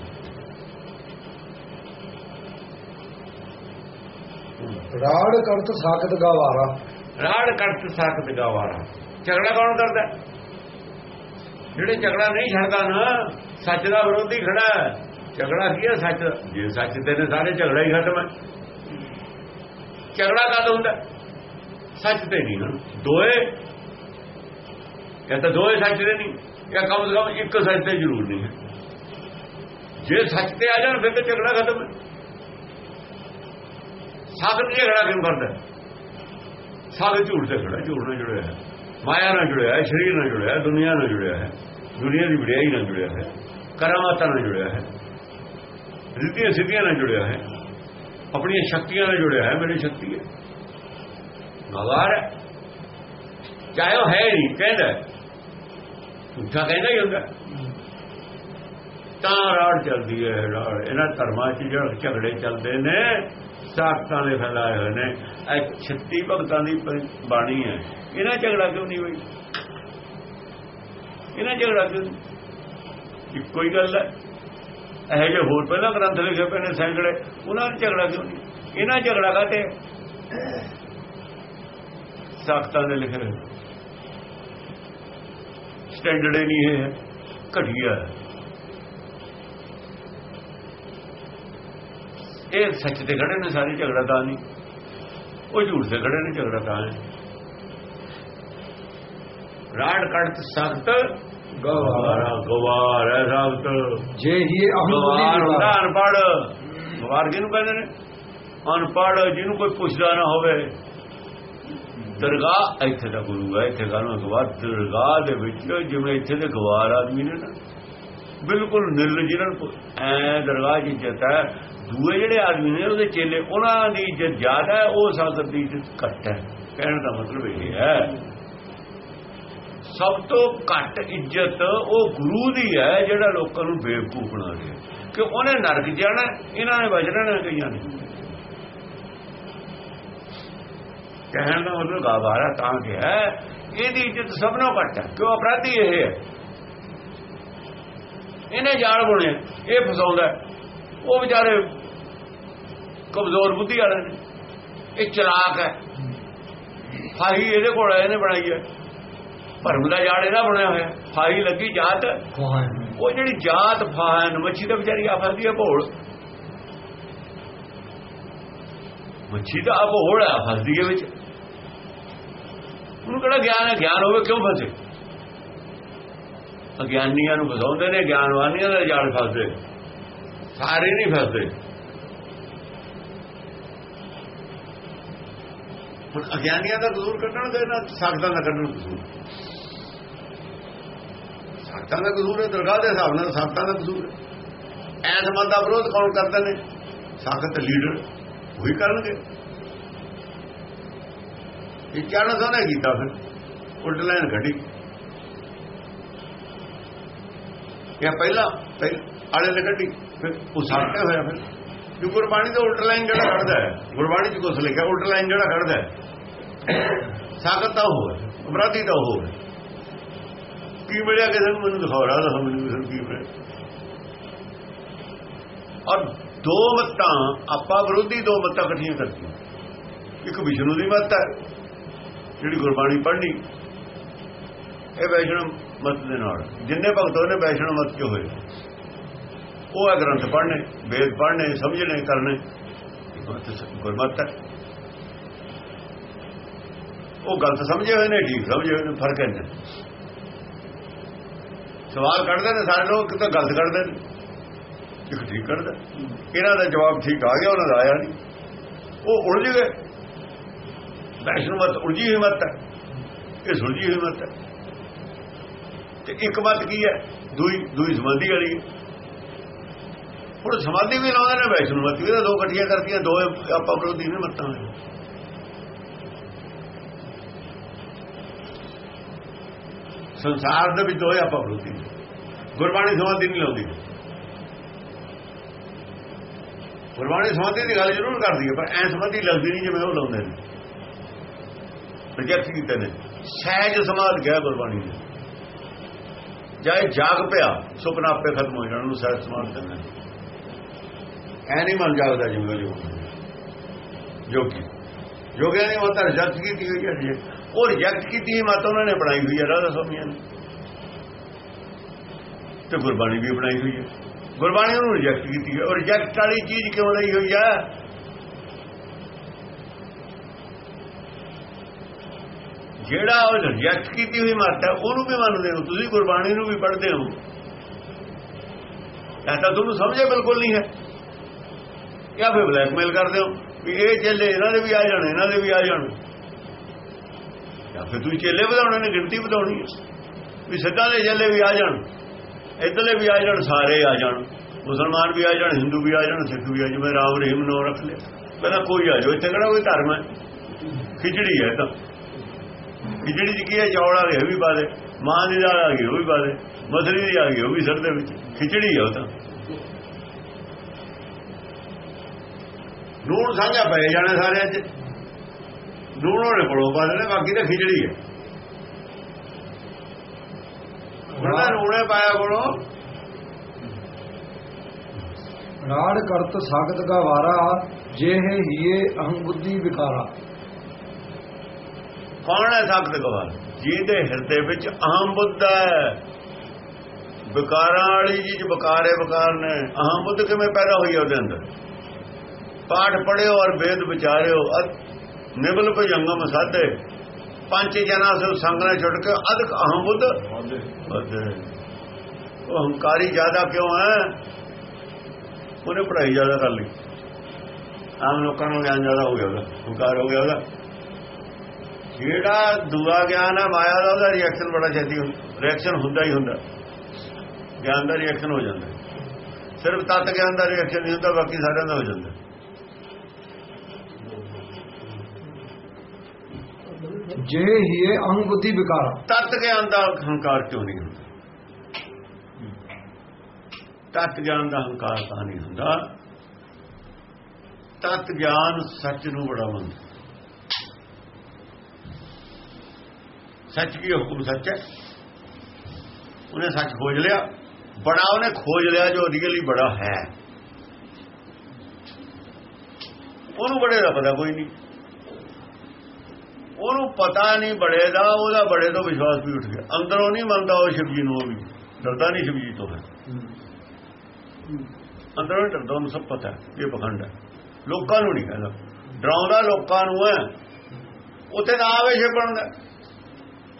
ਰਾੜ ਕਰਤ ਸਾਖਤ ਗਵਾਰਾ ਰਾੜ ਕਰਤ ਸਾਖਤ ਗਵਾਰਾ ਝਗੜਾ ਕੌਣ ਕਰਦਾ ਜਿਹੜੇ ਝਗੜਾ ਨਹੀਂ ਛੱਡਦਾ ਨਾ ਸੱਚ ਦਾ ਵਿਰੋਧੀ ਖੜਾ ਝਗੜਾ ਕੀ ਹੈ ਸੱਚ ਜੇ ਸੱਚ ਤੇ ਨੇ ਸਾਰੇ ਝਗੜਾ ਹੀ ਖਤਮ ਹੈ ਝਗੜਾ ਕਦ ਹੁੰਦਾ। ਸੱਚ ਤੇ ਨਹੀਂ ਨਾ। ਦੋਏ ਇਹ ਤਾਂ ਦੋਏ ਸੱਚ ਦੇ ਨਹੀਂ। ਇਹ ਕਮ ਸੇ ਕਮ ਇੱਕ ਸੱਚ ਤੇ ਜ਼ਰੂਰ ਨਹੀਂ ਹੈ। ਜੇ ਸੱਚ ਤੇ ਆ ਜਾਣ, ਫਿਰ ਤਾਂ ਝਗੜਾ ਖਤਮ ਹੈ। ਸਾਗਰ ਝਗੜਾ ਕਿਉਂ ਕਰਦਾ ਸਾਗਰ ਝੂਠ ਤੇ ਖੜਾ ਝੂਠ ਨਾਲ ਜੁੜਿਆ ਹੈ। ਮਾਇਆ ਨਾਲ ਜੁੜਿਆ ਹੈ, ਸਰੀਰ ਨਾਲ ਜੁੜਿਆ ਹੈ, ਦੁਨੀਆ ਨਾਲ ਜੁੜਿਆ ਹੈ। ਦੁਨੀਆ ਦੀ ਵਡਿਆਈ ਨਾਲ ਜੁੜਿਆ ਹੈ। ਕਰਾਮਾਤਾਂ ਨਾਲ ਜੁੜਿਆ ਹੈ। ਰਿੱਧੀਆਂ ਸਿੱਧੀਆਂ ਨਾਲ ਜੁੜਿਆ ਹੈ। ਆਪਣੀਆਂ ਸ਼ਕਤੀਆਂ ਨਾਲ ਜੁੜਿਆ ਹੈ ਮੇਰੀ ਸ਼ਕਤੀ ਹੈ। ਮਗਰ ਚਾਹੇ ਉਹ ਹੈ ਨਹੀਂ, ਕਹਿੰਦਾ ਝੂਠਾ ਕਹਿੰਦਾ ਹੀ ਹੁੰਦਾ ਤਾਂ ਰਾੜ ਚੱਲਦੀ ਹੈ, ਰਾੜ। ਇਹਨਾਂ ਧਰਮਾਂ 'ਚ ਜਿਹੜੇ ਝਗੜੇ ਚੱਲਦੇ ਨੇ, ਸਾਖਤਾਂ ਦੇ ਫੈਲਾਏ ਹੋਏ ਨੇ। ਇਹ 36 ਭਗਤਾਂ ਦੀ ਬਾਣੀ ਹੈ। ਇਹਨਾਂ ਝਗੜਾ ਕਿਉਂ ਨਹੀਂ ਹੋਈ? ਇਹਨਾਂ ਝਗੜਾ ਕਿਉਂ ਇੱਕੋ ਹੀ ਗੱਲ ਹੈ। ਇਹੋ ਜਿਹੇ ਹੋਰ ਪਹਿਲਾਂ ਗ੍ਰੰਥ ਲਿਖੇ ਪਏ ਨੇ ਸੈਂਕੜੇ, ਉਹਨਾਂ ਨਾਲ ਝਗੜਾ ਕਿਉਂ ਨਹੀਂ? ਇਹਨਾਂ ਝਗੜਾ ਕਾਤੇ ਸਾਖਤਾਂ ਦੇ ਲਿਖੇ ਰਹੇ ਸਟੈਂਡਰਡ ਨਹੀਂ ਹੈ, ਘਟੀਆ ਇਹ ਸੱਚ ਦੇ ਖੜੇ ਨੇ, ਸਾਰੇ ਝਗੜਾ ਤਾਂ ਨਹੀਂ। ਉਹ ਝੂਠ ਦੇ ਖੜੇ ਨੇ, ਝਗੜਾ ਤਾਂ ਰਾੜ ਕੜਤ ਸਖਤ ਗਵਾਰਾ ਗਵਾਰ ਹੈ ਸਖਤ ਜੇ ਹੀ ਗਵਾਰ ਹੁੰਦਾ ਅਨਪੜ ਗਵਾਰ ਕਿਹਨੂੰ ਕਹਿੰਦੇ ਨੇ? ਅਨਪੜ ਜਿਹਨੂੰ ਕੋਈ ਪੁੱਛਦਾ ਨਾ ਹੋਵੇ। ਦਰਗਾਹ ਇੱਥੇ ਦਾ ਗੁਰੂ ਹੈ ਇੱਥੇ ਦਾ ਗਵਾਰ ਦਰਗਾਹ ਦੇ ਵਿੱਚ ਜਿਵੇਂ ਇੱਥੇ ਦੇ ਗਵਾਰ ਆਦਮੀ ਨੇ ਨਾ ਬਿਲਕੁਲ ਨਿਰਲ ਜਿਹਨਾਂ ਨੂੰ ਐ ਦਰਗਾਹ ਦੀ ਇੱਜ਼ਤ ਹੈ। ਦੂਏ ਜਿਹੜੇ ਆਦਮੀ ਨੇ ਉਹਦੇ ਚੇਲੇ ਉਹਨਾਂ ਦੀ ਇੱਜ਼ਤ ਜ਼ਿਆਦਾ ਹੈ ਉਹ ਸੰਗਤ ਦੀ ਇੱਜ਼ਤ ਘੱਟ ਹੈ। ਕਹਿਣ ਦਾ ਮਤਲਬ ਇਹ ਹੈ ਸਭ ਤੋਂ ਘੱਟ ਇੱਜ਼ਤ ਉਹ ਗੁਰੂ ਦੀ ਹੈ ਜਿਹੜਾ ਲੋਕਾਂ ਨੂੰ ਬੇਵਕੂਫ ਬਣਾ ਰਿਹਾ ਕਿ ਉਹਨੇ ਨਰਕ ਜਾਣਾ, ਇਹਨਾਂ ਨੇ ਬਚਣਾ ਨਾ ਕਈਆਂ ਨੇ। ਕਹਿਣ ਦਾ ਮਤਲਬ ਗਾਵਾਰਾ ਤਾਂ ਕਿ ਹੈ, ਇਹਦੀ ਇੱਜ਼ਤ ਸਭ ਨਾਲੋਂ ਘੱਟ ਹੈ। ਕਿਉਂ ਅਪਰਾਧੀ ਇਹ ਹੈ? ਇਹਨੇ ਜਾਲ ਬੁਣੇ, ਇਹ ਫਸਾਉਂਦਾ ਉਹ ਵਿਚਾਰੇ ਕਮਜ਼ੋਰ ਬੁੱਧੀ ਵਾਲੇ ਨੇ। ਇਹ ਚਲਾਕ ਹੈ। ਫਾਹੀ ਇਹਦੇ ਕੋਲ ਇਹਨੇ ਬਣਾਈ ਹੈ। ਭਰਮ ਦਾ ਜਾਲ ਇਹਦਾ ਬਣਿਆ ਹੋਇਆ। ਫਾਹੀ ਲੱਗੀ ਜਾਤ। ਉਹ ਜਿਹੜੀ ਜਾਤ ਫਾਹਨ ਮੱਛੀ ਤਾਂ ਵਿਚਾਰੀ ਆ ਫਸਦੀ ਹੈ ਭੋਲ। ਮੱਛੀ ਆ ਭੋਲ ਆ ਫਸਦੀ ਹੈ ਵਿੱਚ। ਉਹਨੂੰ ਕਿਹੜਾ ਗਿਆਨ ਹੈ ਗਿਆਨ ਹੋਵੇ ਕਿਉਂ ਫਸੇ ਅਗਿਆਨੀਆਂ ਨੂੰ ਫਸਾਉਂਦੇ ਨੇ ਗਿਆਨਵਾਨੀਆਂ ਦਾ ਜਾਲ ਫਸਦੇ ਸਾਰੇ ਨਹੀਂ ਫਸਦੇ ਹੁਣ ਅਗਿਆਨੀਆਂ ਦਾ ਕਸੂਰ ਕੱਢਣਗੇ ਨਾ ਸਾਖਤਾਂ ਦਾ ਕੱਢਣ ਕਸੂਰ ਸਾਖਤਾਂ ਦਾ ਕਸੂਰ ਹੈ ਦਰਗਾਹ ਦੇ ਹਿਸਾਬ ਨਾਲ ਸਾਖਤਾਂ ਦਾ ਕਸੂਰ ਹੈ। ਐਸ ਦਾ ਵਿਰੋਧ ਕੌਣ ਕਰਦੇ ਨੇ? ਸਾਖਤ ਲੀਡਰ ਉਹੀ ਕਰਨਗੇ। ਇਹ ਚਾਹਣਾ ਤਾਂ ਕੀਤਾ ਫਿਰ, ਉਲਟ ਲੈਣ ਘਟੀ ਜਾਂ ਪਹਿਲਾਂ ਆਲੇ ਨੇ ਕੱਢੀ, ਫਿਰ ਉਹ ਸਾਟਿਆ ਹੋਇਆ ਫਿਰ। ਜੋ ਗੁਰਬਾਣੀ ਦਾ ਉਲਟ ਲਾਈਨ ਜਿਹੜਾ ਖੜਦਾ ਹੈ? ਗੁਰਬਾਣੀ 'ਚ ਕੁਝ ਲਿਖਿਆ, ਉਲਟ ਲਾਈਨ ਜਿਹੜਾ ਕੱਢਦਾ ਹੈ? ਸਾਖਤ ਤਾਂ ਹੋਵੇ ਹੈ, ਅਪਰਾਧੀ ਤਾਂ ਉਹ ਕੀ ਮਿਲਿਆ ਕਿਸੇ ਨੂੰ? ਮੈਨੂੰ ਦਿਖਾਓ, ਰਹਾ ਤਾਂ ਮੈਨੂੰ ਕੀ ਮਿਲਿਆ। ਔਰ ਦੋ ਮਤਾਂ, ਆਪਾਂ ਵਿਰੋਧੀ ਦੋ ਮਤਾਂ ਇਕੱਠੀਆਂ ਕਰਤੀਆਂ। ਇੱਕ ਵਿਸ਼ਨੂੰ ਦੀ ਮਤ ਹੈ, ਜਿਹੜੀ ਗੁਰਬਾਣੀ ਪੜ੍ਹਨੀ। ਇਹ ਵੈਸ਼ਨਵ ਮਤ ਦੇ ਨਾਲ। ਜਿੰਨੇ ਭਗਤ ਉਹਨੇ ਵੈਸ਼ਨਵ ਮਤ ਚ ਹੋਏ। ਉਹ ਹੈ ਗ੍ਰੰਥ ਪੜ੍ਹਨੇ, ਵੇਦ ਪੜ੍ਹਨੇ, ਸਮਝਣੇ, ਕਰਨੇ। ਗੁਰਮਤ ਹੈ। ਉਹ ਗਲਤ ਸਮਝੇ ਹੋਏ ਨੇ, ਠੀਕ ਸਮਝੇ ਹੋਏ ਨੇ, ਫ਼ਰਕ ਹੈ ਸਵਾਲ ਕੱਢਦੇ ਨੇ ਸਾਰੇ ਲੋਕ ਕਿਤੇ ਗਲਤ ਕੱਢਦੇ ਨੇ। ਇੱਕ ਠੀਕ ਕੱਢਦਾ। ਇਹਨਾਂ ਦਾ ਜਵਾਬ ਠੀਕ ਆ ਗਿਆ, ਉਹਨਾਂ ਦਾ ਆਇਆ ਨਹੀਂ। ਉਹ ਉਲਝ ਗਏ। ਵੈਸ਼ਨਵ ਮਤ ਉਲਝੀ ਹੋਈ ਮਤ ਹੈ। ਇਹ ਸੁਲਝੀ ਹੋਈ ਮਤ ਹੈ। ਤੇ ਇੱਕ ਮਤ ਕੀ ਹੈ? ਦੂਈ ਦੂਈ ਸੰਬੰਧੀ ਵਾਲੀ ਹੁਣ ਸਮਾਧੀ ਵੀ ਲਾਉਂਦੇ ਨੇ ਵੈਸ਼ਨੂ ਮਤ ਵੀ ਦੋ ਇਕੱਠੀਆਂ ਕਰਤੀਆਂ, ਦੋ ਆਪਾਂ ਵਿਰੋਧੀ ਨੇ ਮਤਾਂ ਸੰਸਾਰ ਦੇ ਵਿੱਚ ਦੋਏ ਆਪਾਂ ਵਿਰੋਧੀ ਗੁਰਬਾਣੀ ਸਮਾਧੀ ਨਹੀਂ ਲਾਉਂਦੀ। ਗੁਰਬਾਣੀ ਸਮਾਧੀ ਦੀ ਗੱਲ ਜ਼ਰੂਰ ਕਰਦੀ ਹੈ, ਪਰ ਐ ਸਮਾਧੀ ਲੱਗਦੀ ਨਹੀਂ ਜਿਵੇਂ ਉਹ ਲਾਉਂਦੇ ਨੇ। ਰਿਜੈਕਟ ਕੀਤੇ ਨੇ। ਸਹਿਜ ਸਮਾਧ ਗਿਆ ਗੁਰਬਾਣੀ ਨੇ। ਜਾਏ ਜਾਗ ਪਿਆ, ਸੁਪਨਾ ਆਪੇ ਖਤਮ ਹੋ ਜਾਣਾ ਨੂੰ ਸਹਿਜ ਸਮਾਧ ਕਹਿੰਦੇ ਨੇ। ਐ ਨਹੀਂ ਮਨ ਜਾਗਦਾ ਜਿਵੇਂ ਜੋ ਜੋਗੀ। ਜੋਗਿਆਂ ਨੇ ਮਤ ਰਿਜੈਕਟ ਕੀਤੀ ਹੋਈ ਹੈ ਜੀ। ਉਹ ਰਿਜੈਕਟ ਕੀਤੀ ਹੋਈ ਮਤ ਉਹਨਾਂ ਨੇ ਬਣਾਈ ਹੋਈ ਹੈ, ਰਾਧਾ ਸਵਾਮੀਆਂ ਨੇ। ਤੇ ਗੁਰਬਾਣੀ ਵੀ ਬਣਾਈ ਹੋਈ ਹੈ। ਗੁਰਬਾਣੀ ਨੂੰ ਰਿਜੈਕਟ ਕੀਤੀ ਹੈ। ਉਹ ਰਿਜੈਕਟ ਵਾਲੀ ਚੀਜ਼ ਕਿਉਂ ਲਈ ਹੋਈ ਹੈ? ਜਿਹੜਾ ਉਹ ਰਿਜੈਕਟ ਕੀਤੀ ਹੋਈ ਮਤ ਹੈ ਉਹਨੂੰ ਵੀ ਮੰਨਦੇ ਹੋ। ਤੁਸੀਂ ਗੁਰਬਾਣੀ ਨੂੰ ਵੀ ਪੜ੍ਹਦੇ ਹੋ। ਇਹ ਤਾਂ ਤੁਹਾਨੂੰ ਸਮਝੇ ਬਿਲਕੁਲ ਨਹੀਂ ਹੈ। ਜਾਂ ਫਿਰ ਬਲੈਕਮੇਲ ਕਰਦੇ ਹੋ? ਵੀ ਇਹ ਚੇਲੇ ਇਹਨਾਂ ਦੇ ਵੀ ਆ ਜਾਣ, ਇਹਨਾਂ ਦੇ ਵੀ ਆ ਜਾਣ। ਜਾਂ ਫਿਰ ਤੁਸੀਂ ਚੇਲੇ ਵਧਾਉਣੇ ਨੇ, ਗਿਣਤੀ ਵਧਾਉਣੀ ਵੀ ਸਿੱਧਾਂ ਦੇ ਚੇਲੇ ਵੀ ਆ ਜਾਣ, ਇਧਰਲੇ ਵੀ ਆ ਜਾਣ, ਸਾਰੇ ਆ ਜਾਣ। ਮੁਸਲਮਾਨ ਵੀ ਆ ਜਾਣ, ਹਿੰਦੂ ਵੀ ਆ ਜਾਣ, ਸਿੱਖ ਵੀ ਆ ਜਿਵੇਂ ਰਾਮ ਰਹੀਮ ਨੋ ਰੱਖ ਲਿਆ। ਪਹਿਲਾਂ ਕੋਈ ਆ ਜਾਓ, ਇੱਥੇ ਕਿਹੜਾ ਕੋਈ ਧਰਮ ਹੈ? ਖਿਚੜੀ ਹੈ ਤਾਂ। ਖਿਚੜੀ ਚ ਕੀ ਹੈ? ਚੌਲ ਵਾਲੇ ਗਏ ਵੀ ਪਾ ਦੇ, ਮਾਂ ਦੀ ਦਾਲ ਆ ਗਈ, ਉਹ ਵੀ ਪਾ ਦੇ, ਮਸਰੀ ਦੀ ਆ ਗਈ, ਉਹ ਵੀ ਸਰ ਦੇ ਵਿੱਚ। ਖਿਚੜੀ ਹੈ ਉਹ ਤਾਂ। ਨੂਣ ਸਾਂਝਾ ਪਏ ਜਾਣੇ ਸਾਰਿਆਂ 'ਚ। ਨੂਣ ਉਹਨੇ ਕੋਲੋਂ ਪਾ ਦੇਣੇ ਬਾਕੀ ਤਾਂ ਖਿਚੜੀ ਹੈ ਉਹਨਾਂ ਨੂਣੇ ਪਾਇਆ ਕੋਲੋਂ। ਰਾੜ ਕਰਤ ਸਾਖਤ ਗਵਾਰਾ ਜੇ ਹੈ ਹੀਏ ਅਹੰ ਬੁੱਧੀ ਵਿਕਾਰਾ ਕੌਣ ਹੈ ਸਾਖਤ ਗਵਾਰ ਜਿਹਦੇ ਹਿਰਦੇ ਵਿੱਚ ਅਹਮ ਬੁੱਧ ਹੈ। ਵਿਕਾਰਾਂ ਵਾਲੀ ਚੀਜ਼ ਵਿਕਾਰੇ ਵਿਕਾਰ ਨੇ। ਅਹਮ ਬੁੱਧ ਕਿਵੇਂ ਪੈਦਾ ਹੋਈ ਉਹਦੇ ਅੰਦਰ? ਪਾਠ ਪੜਿਓ ਔਰ ਵੇਦ ਵਿਚਾਰਿਓ। ਅਤ- ਨਿਬਲ ਭਜੰਗਮ ਸਾਧੇ। ਪੰਜ ਜਨਾਂ ਸੇ ਸੰਗ ਨਾਲ ਛੁੱਟ ਕੇ ਅਧਿਕ ਅਹਮ ਬੁੱਧ। ਵਧੇ। ਉਹ ਹੰਕਾਰੀ ਜ਼ਿਆਦਾ ਕਿਉਂ ਹੈ? ਉਹਨੇ ਪੜ੍ਹਾਈ ਜ਼ਿਆਦਾ ਕਰ ਲਈ। ਆਮ ਲੋਕਾਂ ਨੂੰ ਗਿਆਨ ਜ਼ਿਆਦਾ ਹੋ ਗਿਆ ਉਹਦਾ। ਹੰਕਾਰ ਹੋ ਗਿਆ ਉਹਦਾ। ਜਿਹੜਾ ਦੂਆ ਗਿਆਨ ਹੈ ਮਾਇਆ ਦਾ ਉਹਦਾ ਰਿਐਕਸ਼ਨ ਬੜਾ ਛੇਤੀ ਰਿਐਕਸ਼ਨ ਹੁੰਦਾ ਹੀ ਹੁੰਦਾ। ਗਿਆਨ ਦਾ ਰਿਐਕਸ਼ਨ ਹੋ ਜਾਂਦਾ। ਸਿਰਫ ਤਤ ਗਿਆਨ ਦਾ ਰਿਐਕਸ਼ਨ ਨਹੀਂ ਹੁੰਦਾ ਬਾਕੀ ਸਾਰਿਆਂ ਦਾ ਹੋ ਜਾਂਦਾ। ਜੇ ਹੀ ਅਹੰ ਬੁੱਧੀ ਵਿਕਾਰਾ। ਤਤ ਗਿਆਨ ਦਾ ਹੰਕਾਰ ਕਿਉਂ ਨਹੀਂ ਹੁੰਦਾ? ਤਤ ਗਿਆਨ ਦਾ ਹੰਕਾਰ ਤਾਂ ਨਹੀਂ ਹੁੰਦਾ। ਤਤ ਗਿਆਨ ਸੱਚ ਨੂੰ ਬੜਾ ਮੰਨਦਾ। ਸੱਚ ਕੀ ਹੁਕਮ ਸੱਚ ਹੈ? ਉਹਨੇ ਸੱਚ ਖੋਜ ਲਿਆ। ਬੜਾ ਉਹਨੇ ਖੋਜ ਲਿਆ ਜੋ ਰੀਅਲੀ ਬੜਾ ਹੈ। ਉਹਨੂੰ ਬੜੇ ਦਾ ਪਤਾ ਕੋਈ ਨਹੀਂ। ਉਹਨੂੰ ਪਤਾ ਨਹੀਂ ਬੜੇ ਦਾ, ਉਹਦਾ ਬੜੇ ਤੋਂ ਵਿਸ਼ਵਾਸ ਵੀ ਉੱਠ ਗਿਆ। ਅੰਦਰੋਂ ਨਹੀਂ ਮੰਨਦਾ ਉਹ ਸ਼ਿਵ ਜੀ ਨੂੰ ਉਹ ਵੀ। ਡਰਦਾ ਨਹੀਂ ਸ਼ਿਵ ਜੀ ਤੋਂ ਹੈ ਅੰਦਰੋਂ ਹੀ ਡਰਦਾ, ਉਹਨੂੰ ਸਭ ਪਤਾ ਹੈ, ਇਹ ਪਖੰਡ ਹੈ। ਲੋਕਾਂ ਨੂੰ ਨਹੀਂ ਕਹਿੰਦਾ। ਡਰਾਉਂਦਾ ਲੋਕਾਂ ਨੂੰ ਹੈ। ਉੱਥੇ ਤਾਂ ਆਵੇ ਛਿਪਣ ਦਾ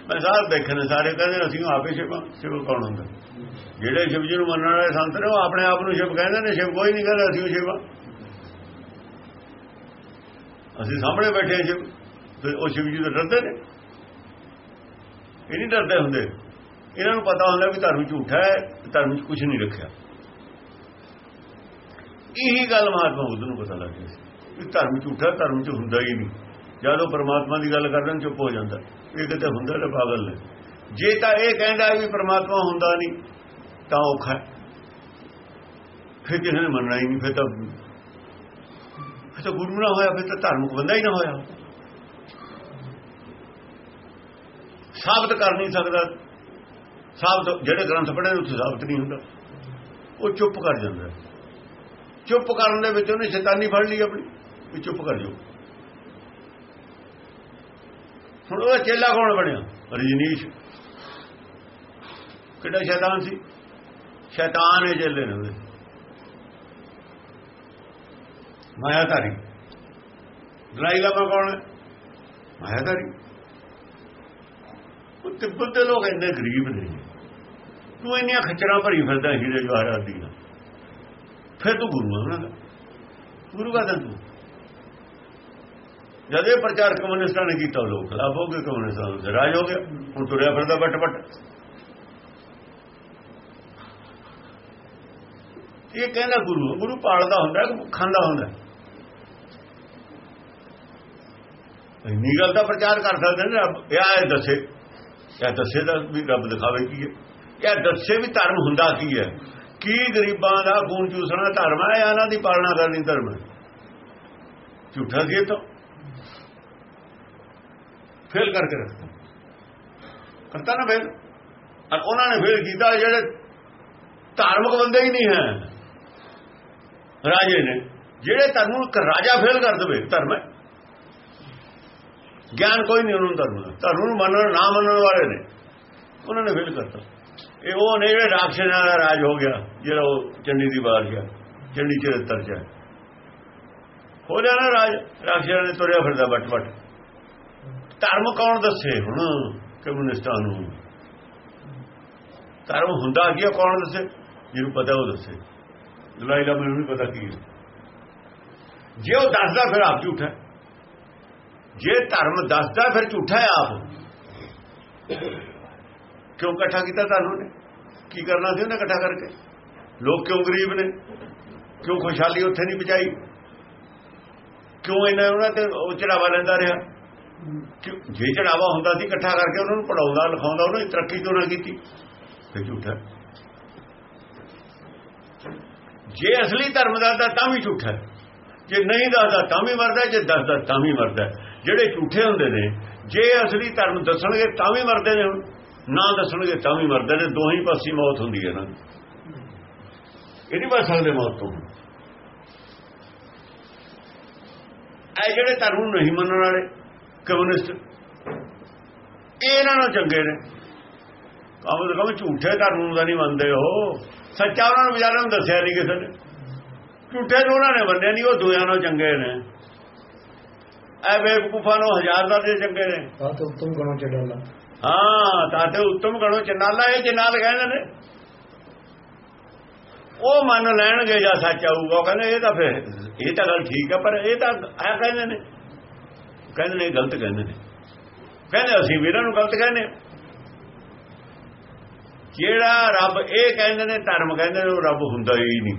ਮੈਂ ਸਾਰ ਦੇਖਣੇ ਸਾਰੇ, ਕਹਿੰਦੇ ਅਸੀਂ ਆਪੇ ਛਿਪਾਂ ਸ਼ਿਵ ਕੌਣ ਹੁੰਦਾ? ਜਿਹੜੇ ਸ਼ਿਵ ਜੀ ਨੂੰ ਮੰਨਣ ਵਾਲੇ ਸੰਤ ਨੇ, ਉਹ ਆਪਣੇ ਆਪ ਨੂੰ ਸ਼ਿਵ ਕਹਿੰਦੇ ਨੇ, ਸ਼ਿਵ ਕੋਈ ਨਹੀਂ ਕਹਿੰਦਾ ਅਸੀਂ ਉਹ ਸ਼ਿਵ ਅਸੀਂ ਸਾਹਮਣੇ ਬੈਠੇ ਹਾਂ ਸ਼ਿਵ। ਉਹ ਸ਼ਿਵ ਜੀ ਤੋਂ ਡਰਦੇ ਨੇ। ਇਹ ਨਹੀਂ ਡਰਦੇ ਹੁੰਦੇ। ਇਹਨਾਂ ਨੂੰ ਪਤਾ ਹੁੰਦਾ ਵੀ ਧਰਮ ਝੂਠਾ ਹੈ, ਧਰਮ 'ਚ ਕੁਝ ਨਹੀਂ ਰੱਖਿਆ। ਇਹੀ ਗੱਲ ਮਹਾਤਮਾ ਬੁੱਧ ਨੂੰ ਪਤਾ ਲੱਗ ਗਈ ਵੀ ਧਰਮ ਝੂਠਾ, ਧਰਮ 'ਚ ਹੁੰਦਾ ਹੀ ਨਹੀਂ। ਜਦੋਂ ਪਰਮਾਤਮਾ ਦੀ ਗੱਲ ਕਰਦੇ ਨੇ, ਚੁੱਪ ਹੋ ਜਾਂਦਾ। ਇਹ ਕਿਤੇ ਹੁੰਦਾ ਤਾਂ ਪਾਗਲ ਨੇ। ਜੇ ਤਾਂ ਇਹ ਕਹਿੰਦਾ ਵੀ ਪਰਮਾਤਮਾ ਹੁੰਦਾ ਨਹੀਂ, ਤਾਂ ਔਖਾ ਫਿਰ ਕਿਸੇ ਨੇ ਮੰਨਣਾ ਹੀ ਨਹੀਂ, ਫਿਰ ਤਾਂ ਫਿਰ ਤਾਂ ਗੁਰੂ ਨਾ ਹੋਇਆ, ਫਿਰ ਤਾਂ ਧਾਰਮਿਕ ਬੰਦਾ ਹੀ ਨਾ ਹੋਇਆ। ਸਾਬਤ ਕਰ ਨਹੀਂ ਸਕਦਾ। ਸਾਬਤ, ਜਿਹੜੇ ਗ੍ਰੰਥ ਪੜ੍ਹੇ ਨੇ, ਉੱਥੇ ਸਾਬਤ ਨਹੀਂ ਹੁੰਦਾ। ਉਹ ਚੁੱਪ ਕਰ ਜਾਂਦਾ। ਚੁੱਪ ਕਰਨ ਦੇ ਵਿੱਚ ਉਹਨੇ ਸ਼ੈਤਾਨੀ ਫੜ ਲਈ ਆਪਣੀ, ਵੀ ਚੁੱਪ ਕਰ ਜਾਓ। ਹੁਣ ਉਹ ਚੇਲਾ ਕੌਣ ਬਣਿਆ? ਰਜਨੀਸ਼। ਕਿਹੜਾ ਸ਼ੈਤਾਨ ਸੀ? ਸ਼ੈਤਾਨ ਇਹ ਚੇਲੇ ਨੇ ਉਹਦੇ। ਮਾਇਆਧਾਰੀ। ਦਲਾਈ ਲਾਮਾ ਕੌਣ ਹੈ? ਮਾਇਆਧਾਰੀ। ਉਹ ਤਿੱਬਤ ਦੇ ਲੋਕ ਇੰਨੇ ਗਰੀਬ ਨੇ। ਤੂੰ ਇੰਨੀਆਂ ਖੱਚਰਾਂ ਭਰੀ ਫਿਰਦਾ ਹੀਰੇ ਜਵਾਹਰਾਤ ਦੀਆਂ ਫਿਰ ਤੂੰ ਗੁਰੂ ਹੈ ਉਹਨਾਂ ਦਾ ਗੁਰੂ ਦਾ ਤੂੰ? ਜਦ ਇਹ ਪ੍ਰਚਾਰ ਕਮਿਊਨਿਸਟਾਂ ਨੇ ਕੀਤਾ ਲੋਕ ਖਿਲਾਫ ਹੋ ਗਏ ਕਮਿਊਨਿਸਟਾਂ ਨੂੰ ਰਾਜ ਹੋ ਗਿਆ। ਹੁਣ ਤੁਰਿਆ ਫਿਰਦਾ ਵੱਟ ਵੱਟ ਇਹ ਕਹਿੰਦਾ ਗੁਰੂ ਗੁਰੂ ਪਾਲਦਾ ਹੁੰਦਾ, ਖਾਂਦਾ ਹੁੰਦਾ। ਇੰਨੀ ਗੱਲ ਦਾ ਪ੍ਰਚਾਰ ਕਰ ਸਕਦੇ ਨੇ ਰੱਬ। ਇਹ ਦੱਸੇ। ਇਹ ਦੱਸੇ ਦਾ ਵੀ ਰੱਬ ਦਿਖਾਵੇ ਕੀ ਹੈ। ਇਹ ਦੱਸੇ ਵੀ ਧਰਮ ਹੁੰਦਾ ਕੀ ਹੈ। ਕੀ ਗਰੀਬਾਂ ਦਾ ਖੂਨ ਚੂਸਣਾ ਧਰਮ ਹੈ ਇਹਨਾਂ ਦੀ ਪਾਲਣਾ ਕਰਨੀ ਧਰਮ ਹੈ? ਝੂਠਾ ਸੀ ਤਾਂ? ਫੇਲ ਕਰਕੇ ਰੱਖਦਾ ਕਰਤਾ ਨਾ ਫੇਲ? ਔਰ ਉਹਨਾਂ ਨੇ ਫੇਲ ਕੀਤਾ, ਜਿਹੜੇ ਧਾਰਮਿਕ ਬੰਦੇ ਹੀ ਨਹੀਂ ਹੈ। ਰਾਜੇ ਨੇ, ਜਿਹੜੇ ਧਰਮ ਨੂੰ ਇੱਕ ਰਾਜਾ ਫੇਲ ਕਰ ਦਵੇ, ਧਰਮ ਹੈ। ਗਿਆਨ ਕੋਈ ਨਹੀਂ ਉਹਨਾਂ ਨੂੰ ਧਰਮ ਦਾ। ਧਰਮ ਨੂੰ ਮੰਨਣ, ਨਾ ਮੰਨਣ ਵਾਲੇ ਨੇ। ਉਹਨਾਂ ਨੇ ਫੇਲ ਕਰਤਾ। ਇਹ ਉਹ ਨੇ ਜਿਹੜੇ ਰਾਖਸ਼ਾਂ ਦਾ ਰਾਜ ਹੋ ਗਿਆ, ਜਿਹੜਾ ਉਹ ਚੰਡੀ ਦੀ ਬਾਦਸ਼ਾਹ, ਚੰਡੀ ਚਰਿੱਤਰ ਚ ਹੈ। ਹੋ ਜਾਣਾ ਰਾਜ, ਰਾਖਸ਼ਾਂ ਨੇ ਤੁਰਿਆ ਫਿਰਦਾ ਬੱਟ ਬੱਟ ਧਰਮ ਕੌਣ ਦੱਸੇ ਹੁਣ? ਕਮਿਊਨਿਸਟਾਂ ਨੂੰ। ਧਰਮ ਹੁੰਦਾ ਕੀ ਹੈ ਕੌਣ ਦੱਸੇ? ਜਿਹਨੂੰ ਪਤਾ ਉਹ ਦੱਸੇ। ਦਲਾਈ ਲਾਮਾ ਨੂੰ ਨਹੀਂ ਪਤਾ ਕੀ ਹੈ ਜੇ ਉਹ ਦੱਸਦਾ, ਫਿਰ ਆਪ ਝੂਠਾ। ਜੇ ਧਰਮ ਦੱਸਦਾ ਫਿਰ ਝੂਠਾ ਹੈ ਆਪ। ਕਿਉਂ ਇਕੱਠਾ ਕੀਤਾ ਤੁਹਾਨੂੰ ਨੇ? ਕੀ ਕਰਨਾ ਸੀ ਉਹਨੇ ਇਕੱਠਾ ਕਰਕੇ? ਲੋਕ ਕਿਉਂ ਗਰੀਬ ਨੇ? ਕਿਉਂ ਖੁਸ਼ਹਾਲੀ ਉੱਥੇ ਨਹੀਂ ਪਹੁੰਚਾਈ? ਕਿਉਂ ਇਹਨਾਂ ਉਹਨਾਂ ਤੇ ਉਹ ਚੜਾਵਾ ਲੈਂਦਾ ਰਿਹਾ? ਜੇ ਚੜਾਵਾ ਹੁੰਦਾ ਸੀ ਇਕੱਠਾ ਕਰਕੇ ਉਹਨਾਂ ਨੂੰ ਪੜਾਉਂਦਾ ਲਿਖਾਉਂਦਾ, ਉਹਨਾਂ ਦੀ ਤਰੱਕੀ ਕਿਉਂ ਨਾ ਕੀਤੀ? ਤੇ ਝੂਠਾ ਜੇ ਅਸਲੀ ਧਰਮ ਦੱਸਦਾ ਤਾਂ ਵੀ ਝੂਠਾ ਜੇ ਨਹੀਂ ਦੱਸਦਾ ਤਾਂ ਵੀ ਮਰਦਾ, ਜੇ ਦੱਸਦਾ ਤਾਂ ਵੀ ਮਰਦਾ ਜਿਹੜੇ ਝੂਠੇ ਹੁੰਦੇ ਨੇ, ਜੇ ਅਸਲੀ ਧਰਮ ਦੱਸਣਗੇ ਤਾਂ ਵੀ ਮਰਦੇ ਨੇ ਹੁਣ। ਨਾ ਦੱਸਣਗੇ ਤਾਂ ਵੀ ਮਰਦੇ ਨੇ, ਦੋਹੀ ਪਾਸੇ ਮੌਤ ਹੁੰਦੀ ਹੈ ਨਾ। ਇਹ ਨਹੀਂ ਬਚ ਸਕਦੇ ਮੌਤ ਤੋਂ। ਇਹ ਜਿਹੜੇ ਧਰਮ ਨੂੰ ਨਹੀਂ ਮੰਨਣ ਵਾਲੇ, ਕਮਿਊਨਿਸਟ ਇਹਨਾਂ ਨਾਲ ਚੰਗੇ ਨੇ। ਕਾਹੋ ਦੇ ਕਹੋ ਝੂਠੇ ਧਰਮ ਦਾ ਨਹੀਂ ਮੰਨਦੇ ਹੋ ਸੱਚਾ ਉਹਨਾਂ ਨੂੰ ਵਿਚਾਰਿਆਂ ਨੂੰ ਦੱਸਿਆ ਨਹੀਂ ਕਿਸੇ ਨੇ। ਝੂਠੇ ਨੂੰ ਉਹਨਾਂ ਨੇ ਮੰਨਿਆ ਨਹੀਂ, ਉਹ ਦੁਆਂ ਨਾਲ ਚੰਗੇ ਨੇ। ਐ ਬੇਵਕੂਫਾਂ ਨੂੰ ਹਜ਼ਾਰ ਦਾ ਦੇ ਚੰਗੇ ਨੇ। ਆ ਤਾਂ ਉਤਮ ਗਣੋ ਚੜਾਲਾ ਹਾਂ ਤਾਂ ਤੇ ਉੱਤਮ ਗਣੋ ਚਨਾਲਾ ਇਹ ਜਨਾਲ ਕਹਿੰਦੇ ਨੇ ਉਹ ਮੰਨ ਲੈਣਗੇ ਜਾਂ ਸੱਚ ਆਊਗਾ ਉਹ ਕਹਿੰਦੇ ਇਹ ਤਾਂ ਫਿਰ ਇਹ ਤਾਂ ਗੱਲ ਠੀਕ ਹੈ ਪਰ ਇਹ ਤਾਂ ਆ ਕਹਿੰਦੇ ਨੇ। ਕਹਿੰਦੇ ਨੇ ਗਲਤ ਕਹਿੰਦੇ ਨੇ। ਕਹਿੰਦੇ ਅਸੀਂ ਵੀ ਇਹਨਾਂ ਨੂੰ ਗਲਤ ਕਹਿੰਦੇ। ਜਿਹੜਾ ਰੱਬ ਇਹ ਕਹਿੰਦੇ ਨੇ ਧਰਮ ਕਹਿੰਦੇ ਨੇ ਉਹ ਰੱਬ ਹੁੰਦਾ ਹੀ ਨਹੀਂ।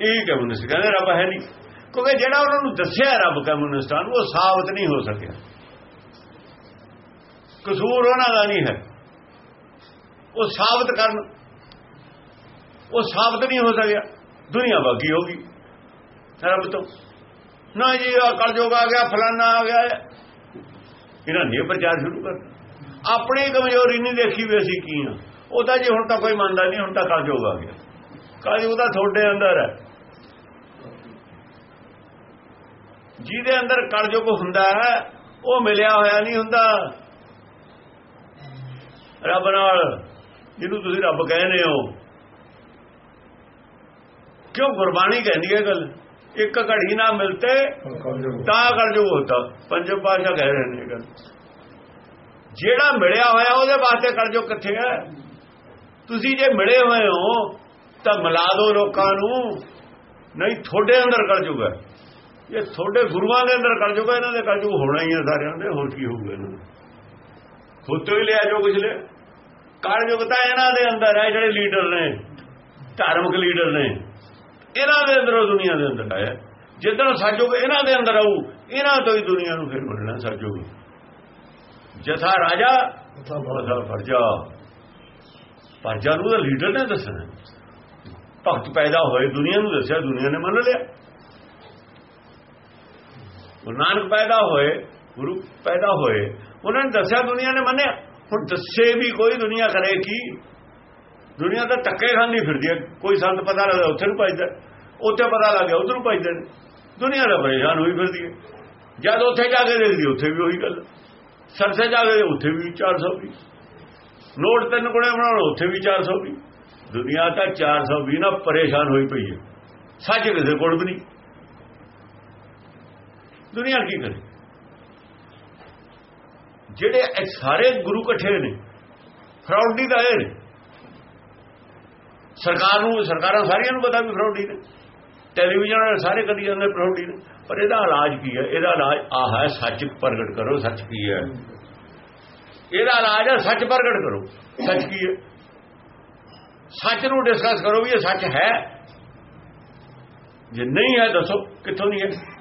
ਇਹ ਕਮਿਊਨਿਸਟ ਕਹਿੰਦੇ ਰੱਬ ਹੈ ਨਹੀਂ। ਕਿਉਂਕਿ ਜਿਹੜਾ ਉਹਨਾਂ ਨੂੰ ਦੱਸਿਆ ਰੱਬ ਕਮਿਊਨਿਸਟਾਂ ਨੂੰ, ਉਹ ਸਾਬਤ ਨਹੀਂ ਹੋ ਸਕਿਆ। ਕਸੂਰ ਉਹਨਾਂ ਦਾ ਨਹੀਂ ਹੈ। ਉਹ ਸਾਬਤ ਕਰਨ, ਉਹ ਸਾਬਤ ਨਹੀਂ ਹੋ ਸਕਿਆ। ਦੁਨੀਆ ਬਾਕੀ ਹੋ ਗਈ। ਰੱਬ ਤੋਂ। ਨਾ ਜੀ ਆ ਕਲਯੁਗ ਆ ਗਿਆ, ਫਲਾਨਾ ਆ ਗਿਆ। ਇਹਨਾਂ ਨੇ ਪ੍ਰਚਾਰ ਸ਼ੁਰੂ ਕਰ ਆਪਣੀ ਕਮਜ਼ੋਰੀ ਨਹੀਂ ਦੇਖੀ ਵੀ ਅਸੀਂ ਕੀ ਆ। ਉਹਦਾ ਜੇ ਹੁਣ ਤਾਂ ਕੋਈ ਮੰਨਦਾ ਨਹੀਂ, ਹੁਣ ਤਾਂ ਕਲਯੁਗ ਆ ਗਿਆ। ਕਲਯੁਗ ਦਾ ਤੁਹਾਡੇ ਅੰਦਰ ਹੈ। ਜਿਹਦੇ ਅੰਦਰ ਕਲਯੁਗ ਹੁੰਦਾ ਹੈ ਉਹ ਮਿਲਿਆ ਹੋਇਆ ਨਹੀਂ ਹੁੰਦਾ। ਰੱਬ ਨਾਲ ਜਿਹਨੂੰ ਤੁਸੀਂ ਰੱਬ ਕਹਿੰਦੇ ਹੋ। ਕਿਉਂ ਗੁਰਬਾਣੀ ਕਹਿੰਦੀ ਹੈ ਗੱਲ? ਇੱਕ ਘੜੀ ਨਾ ਮਿਲਤੇ ਤਾਂ ਕਲਯੁਗ ਹੁੰਦਾ। ਪੰਜਮ ਪਾਸ਼ਾ ਕਹਿ ਰਹੇ ਨੇ ਗੱਲ। ਜਿਹੜਾ ਮਿਲਿਆ ਹੋਇਆ ਉਹਦੇ ਵਾਸਤੇ ਕਲਯੁਗ ਕਿੱਥੇ ਹੈ? ਤੁਸੀਂ ਜੇ ਮਿਲੇ ਹੋਏ ਹੋ ਤਾਂ ਮਿਲਾ ਦਿਓ ਲੋਕਾਂ ਨੂੰ। ਨਹੀਂ ਤੁਹਾਡੇ ਅੰਦਰ ਕਲਯੁਗ ਹੈ। ਇਹ ਤੁਹਾਡੇ ਗੁਰੂਆਂ ਦੇ ਅੰਦਰ ਕਲਯੁਗ ਹੈ ਇਹਨਾਂ ਦੇ ਕਲਯੁਗ ਹੋਣਾ ਹੀ ਹੈ ਸਾਰਿਆਂ ਦੇ ਹੋਰ ਕੀ ਹੋਊਗਾ ਇਹਨਾਂ ਨੂੰ ਖੁਦ ਤੋਂ ਹੀ ਲਿਆ ਜੋ ਕੁਝ ਲੈ ਕਲਯੁਗ ਤਾਂ ਇਹਨਾਂ ਦੇ ਅੰਦਰ ਹੈ ਜਿਹੜੇ ਲੀਡਰ ਨੇ ਧਾਰਮਿਕ ਲੀਡਰ ਨੇ ਇਹਨਾਂ ਦੇ ਅੰਦਰੋਂ ਦੁਨੀਆ ਦੇ ਅੰਦਰ ਆਇਆ। ਜਿੱਦਣ ਸੱਜੋਗ ਇਹਨਾਂ ਦੇ ਅੰਦਰ ਆਊ ਇਹਨਾਂ ਤੋਂ ਹੀ ਦੁਨੀਆ ਨੂੰ ਫਿਰ ਮਿਲਣਾ ਸੱਜੋਗ ਜਥਾ ਰਾਜਾ ਉਹਦਾ ਫਰਜਾ ਫਰਜਾ ਨੂੰ ਤਾਂ ਲੀਡਰ ਨੇ ਦੱਸਣਾ ਭਗਤ ਪੈਦਾ ਹੋਏ ਦੁਨੀਆ ਨੂੰ ਦੱਸਿਆ ਦੁਨੀਆ ਨੇ ਮੰਨ ਲਿਆ। ਗੁਰੂ ਨਾਨਕ ਪੈਦਾ ਹੋਏ, ਗੁਰੂ ਪੈਦਾ ਹੋਏ। ਉਹਨਾਂ ਨੇ ਦੱਸਿਆ, ਦੁਨੀਆ ਨੇ ਮੰਨਿਆ। ਹੁਣ ਦੱਸੇ ਵੀ ਕੋਈ ਦੁਨੀਆ ਕਰੇ ਕੀ? ਦੁਨੀਆ ਤਾਂ ਟੱਕੇ ਖਾਂਦੀ ਫਿਰਦੀ ਹੈ। ਕੋਈ ਸੰਤ ਪਤਾ ਲੱਗਦਾ, ਉੱਥੇ ਨੂੰ ਭਜਦਾ ਉੱਥੇ ਪਤਾ ਲੱਗ ਗਿਆ, ਉਧਰ ਨੂੰ ਭਜਦੇ ਨੇ ਦੁਨੀਆ ਦਾ ਪਰੇਸ਼ਾਨ ਹੋਈ ਫਿਰਦੀ ਹੈ। ਜਦ ਉੱਥੇ ਜਾ ਕੇ ਦੇਖਦੀ, ਉੱਥੇ ਵੀ ਉਹੀ ਗੱਲ ਸਰਸੇ ਜਾ ਕੇ ਉੱਥੇ ਵੀ 420 ਨੋਟ ਤਿੰਨ ਗੁਣੇ ਬਣਾਉਣ, ਉੱਥੇ ਵੀ 420 ਦੁਨੀਆ ਤਾਂ 420 ਨਾਲ ਪਰੇਸ਼ਾਨ ਹੋਈ ਪਈ ਹੈ। ਸੱਚ ਕਿਸੇ ਕੋਲ ਵੀ ਨਹੀਂ। ਦੁਨੀਆ ਕੀ ਕਰੇ? ਜਿਹੜੇ ਸਾਰੇ ਗੁਰੂ ਇਕੱਠੇ ਨੇ, ਫਰਾਉਡੀ ਦਾ ਇਹ ਨੇ। ਸਰਕਾਰ ਨੂੰ, ਸਰਕਾਰਾਂ ਸਾਰੀਆਂ ਨੂੰ ਪਤਾ ਵੀ ਫਰਾਉਡੀ ਨੇ। ਟੈਲੀਵਿਜ਼ਨ ਵਾਲੇ ਸਾਰੇ ਕਦੀ ਜਾਂਦੇ ਫਰਾਉਡੀ ਨੇ। ਪਰ ਇਹਦਾ ਇਲਾਜ ਕੀ ਹੈ? ਇਹਦਾ ਇਲਾਜ ਆਹ ਹੈ, ਸੱਚ ਪ੍ਰਗਟ ਕਰੋ, ਸੱਚ ਕੀ ਹੈ? ਇਹਦਾ ਇਲਾਜ ਹੈ, ਸੱਚ ਪ੍ਰਗਟ ਕਰੋ। ਸੱਚ ਕੀ ਹੈ? ਸੱਚ ਨੂੰ ਡਿਸਕਸ ਕਰੋ ਵੀ ਇਹ ਸੱਚ ਹੈ। ਜੇ ਨਹੀਂ ਹੈ, ਦੱਸੋ ਕਿੱਥੋਂ ਨਹੀਂ ਹੈ।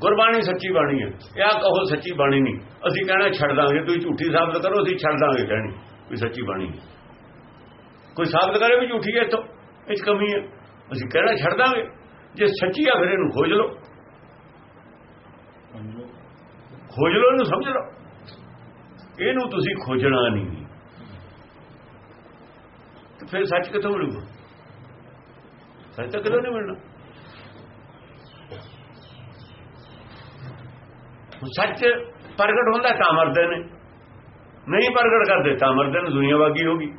ਗੁਰਬਾਣੀ ਸੱਚੀ ਬਾਣੀ ਹੈ। ਇਹ ਕਹੋ ਸੱਚੀ ਬਾਣੀ ਨਹੀਂ। ਅਸੀਂ ਕਹਿਣਾ ਛੱਡ ਦਾਂਗੇ, ਤੁਸੀਂ ਝੂਠੀ ਸਾਬਤ ਕਰੋ, ਅਸੀਂ ਛੱਡ ਦਾਂਗੇ ਕਹਿਣੀ ਕੋਈ ਸੱਚੀ ਬਾਣੀ ਨਹੀਂ ਕੋਈ ਸਾਬਤ ਕਰੇ ਵੀ ਝੂਠੀ ਹੈ ਇੱਥੋਂ, ਇਹ 'ਚ ਕਮੀ ਹੈ। ਅਸੀਂ ਕਹਿਣਾ ਛੱਡ ਦਾਂਗੇ, ਜੇ ਸੱਚੀ ਆ ਫਿਰ ਇਹਨੂੰ ਖੋਜ ਲਓ। ਖੋਜ ਲਓ ਇਹਨੂੰ, ਸਮਝ ਲਓ। ਇਹਨੂੰ ਤੁਸੀਂ ਖੋਜਣਾ ਨਹੀਂ। ਫਿਰ ਸੱਚ ਕਿੱਥੋਂ ਮਿਲੂਗਾ? ਸੱਚ ਤਾਂ ਕਿੱਥੋਂ ਨਹੀਂ ਮਿਲਣਾ? ਸੱਚ ਪ੍ਰਗਟ ਹੁੰਦਾ, ਤਾਂ ਮਰਦੇ ਨੇ। ਨਹੀਂ ਪ੍ਰਗਟ ਕਰਦੇ, ਤਾਂ ਮਰਦੇ ਨੇ, ਦੁਨੀਆ ਬਾਗੀ ਹੋ ਹੋਗੀ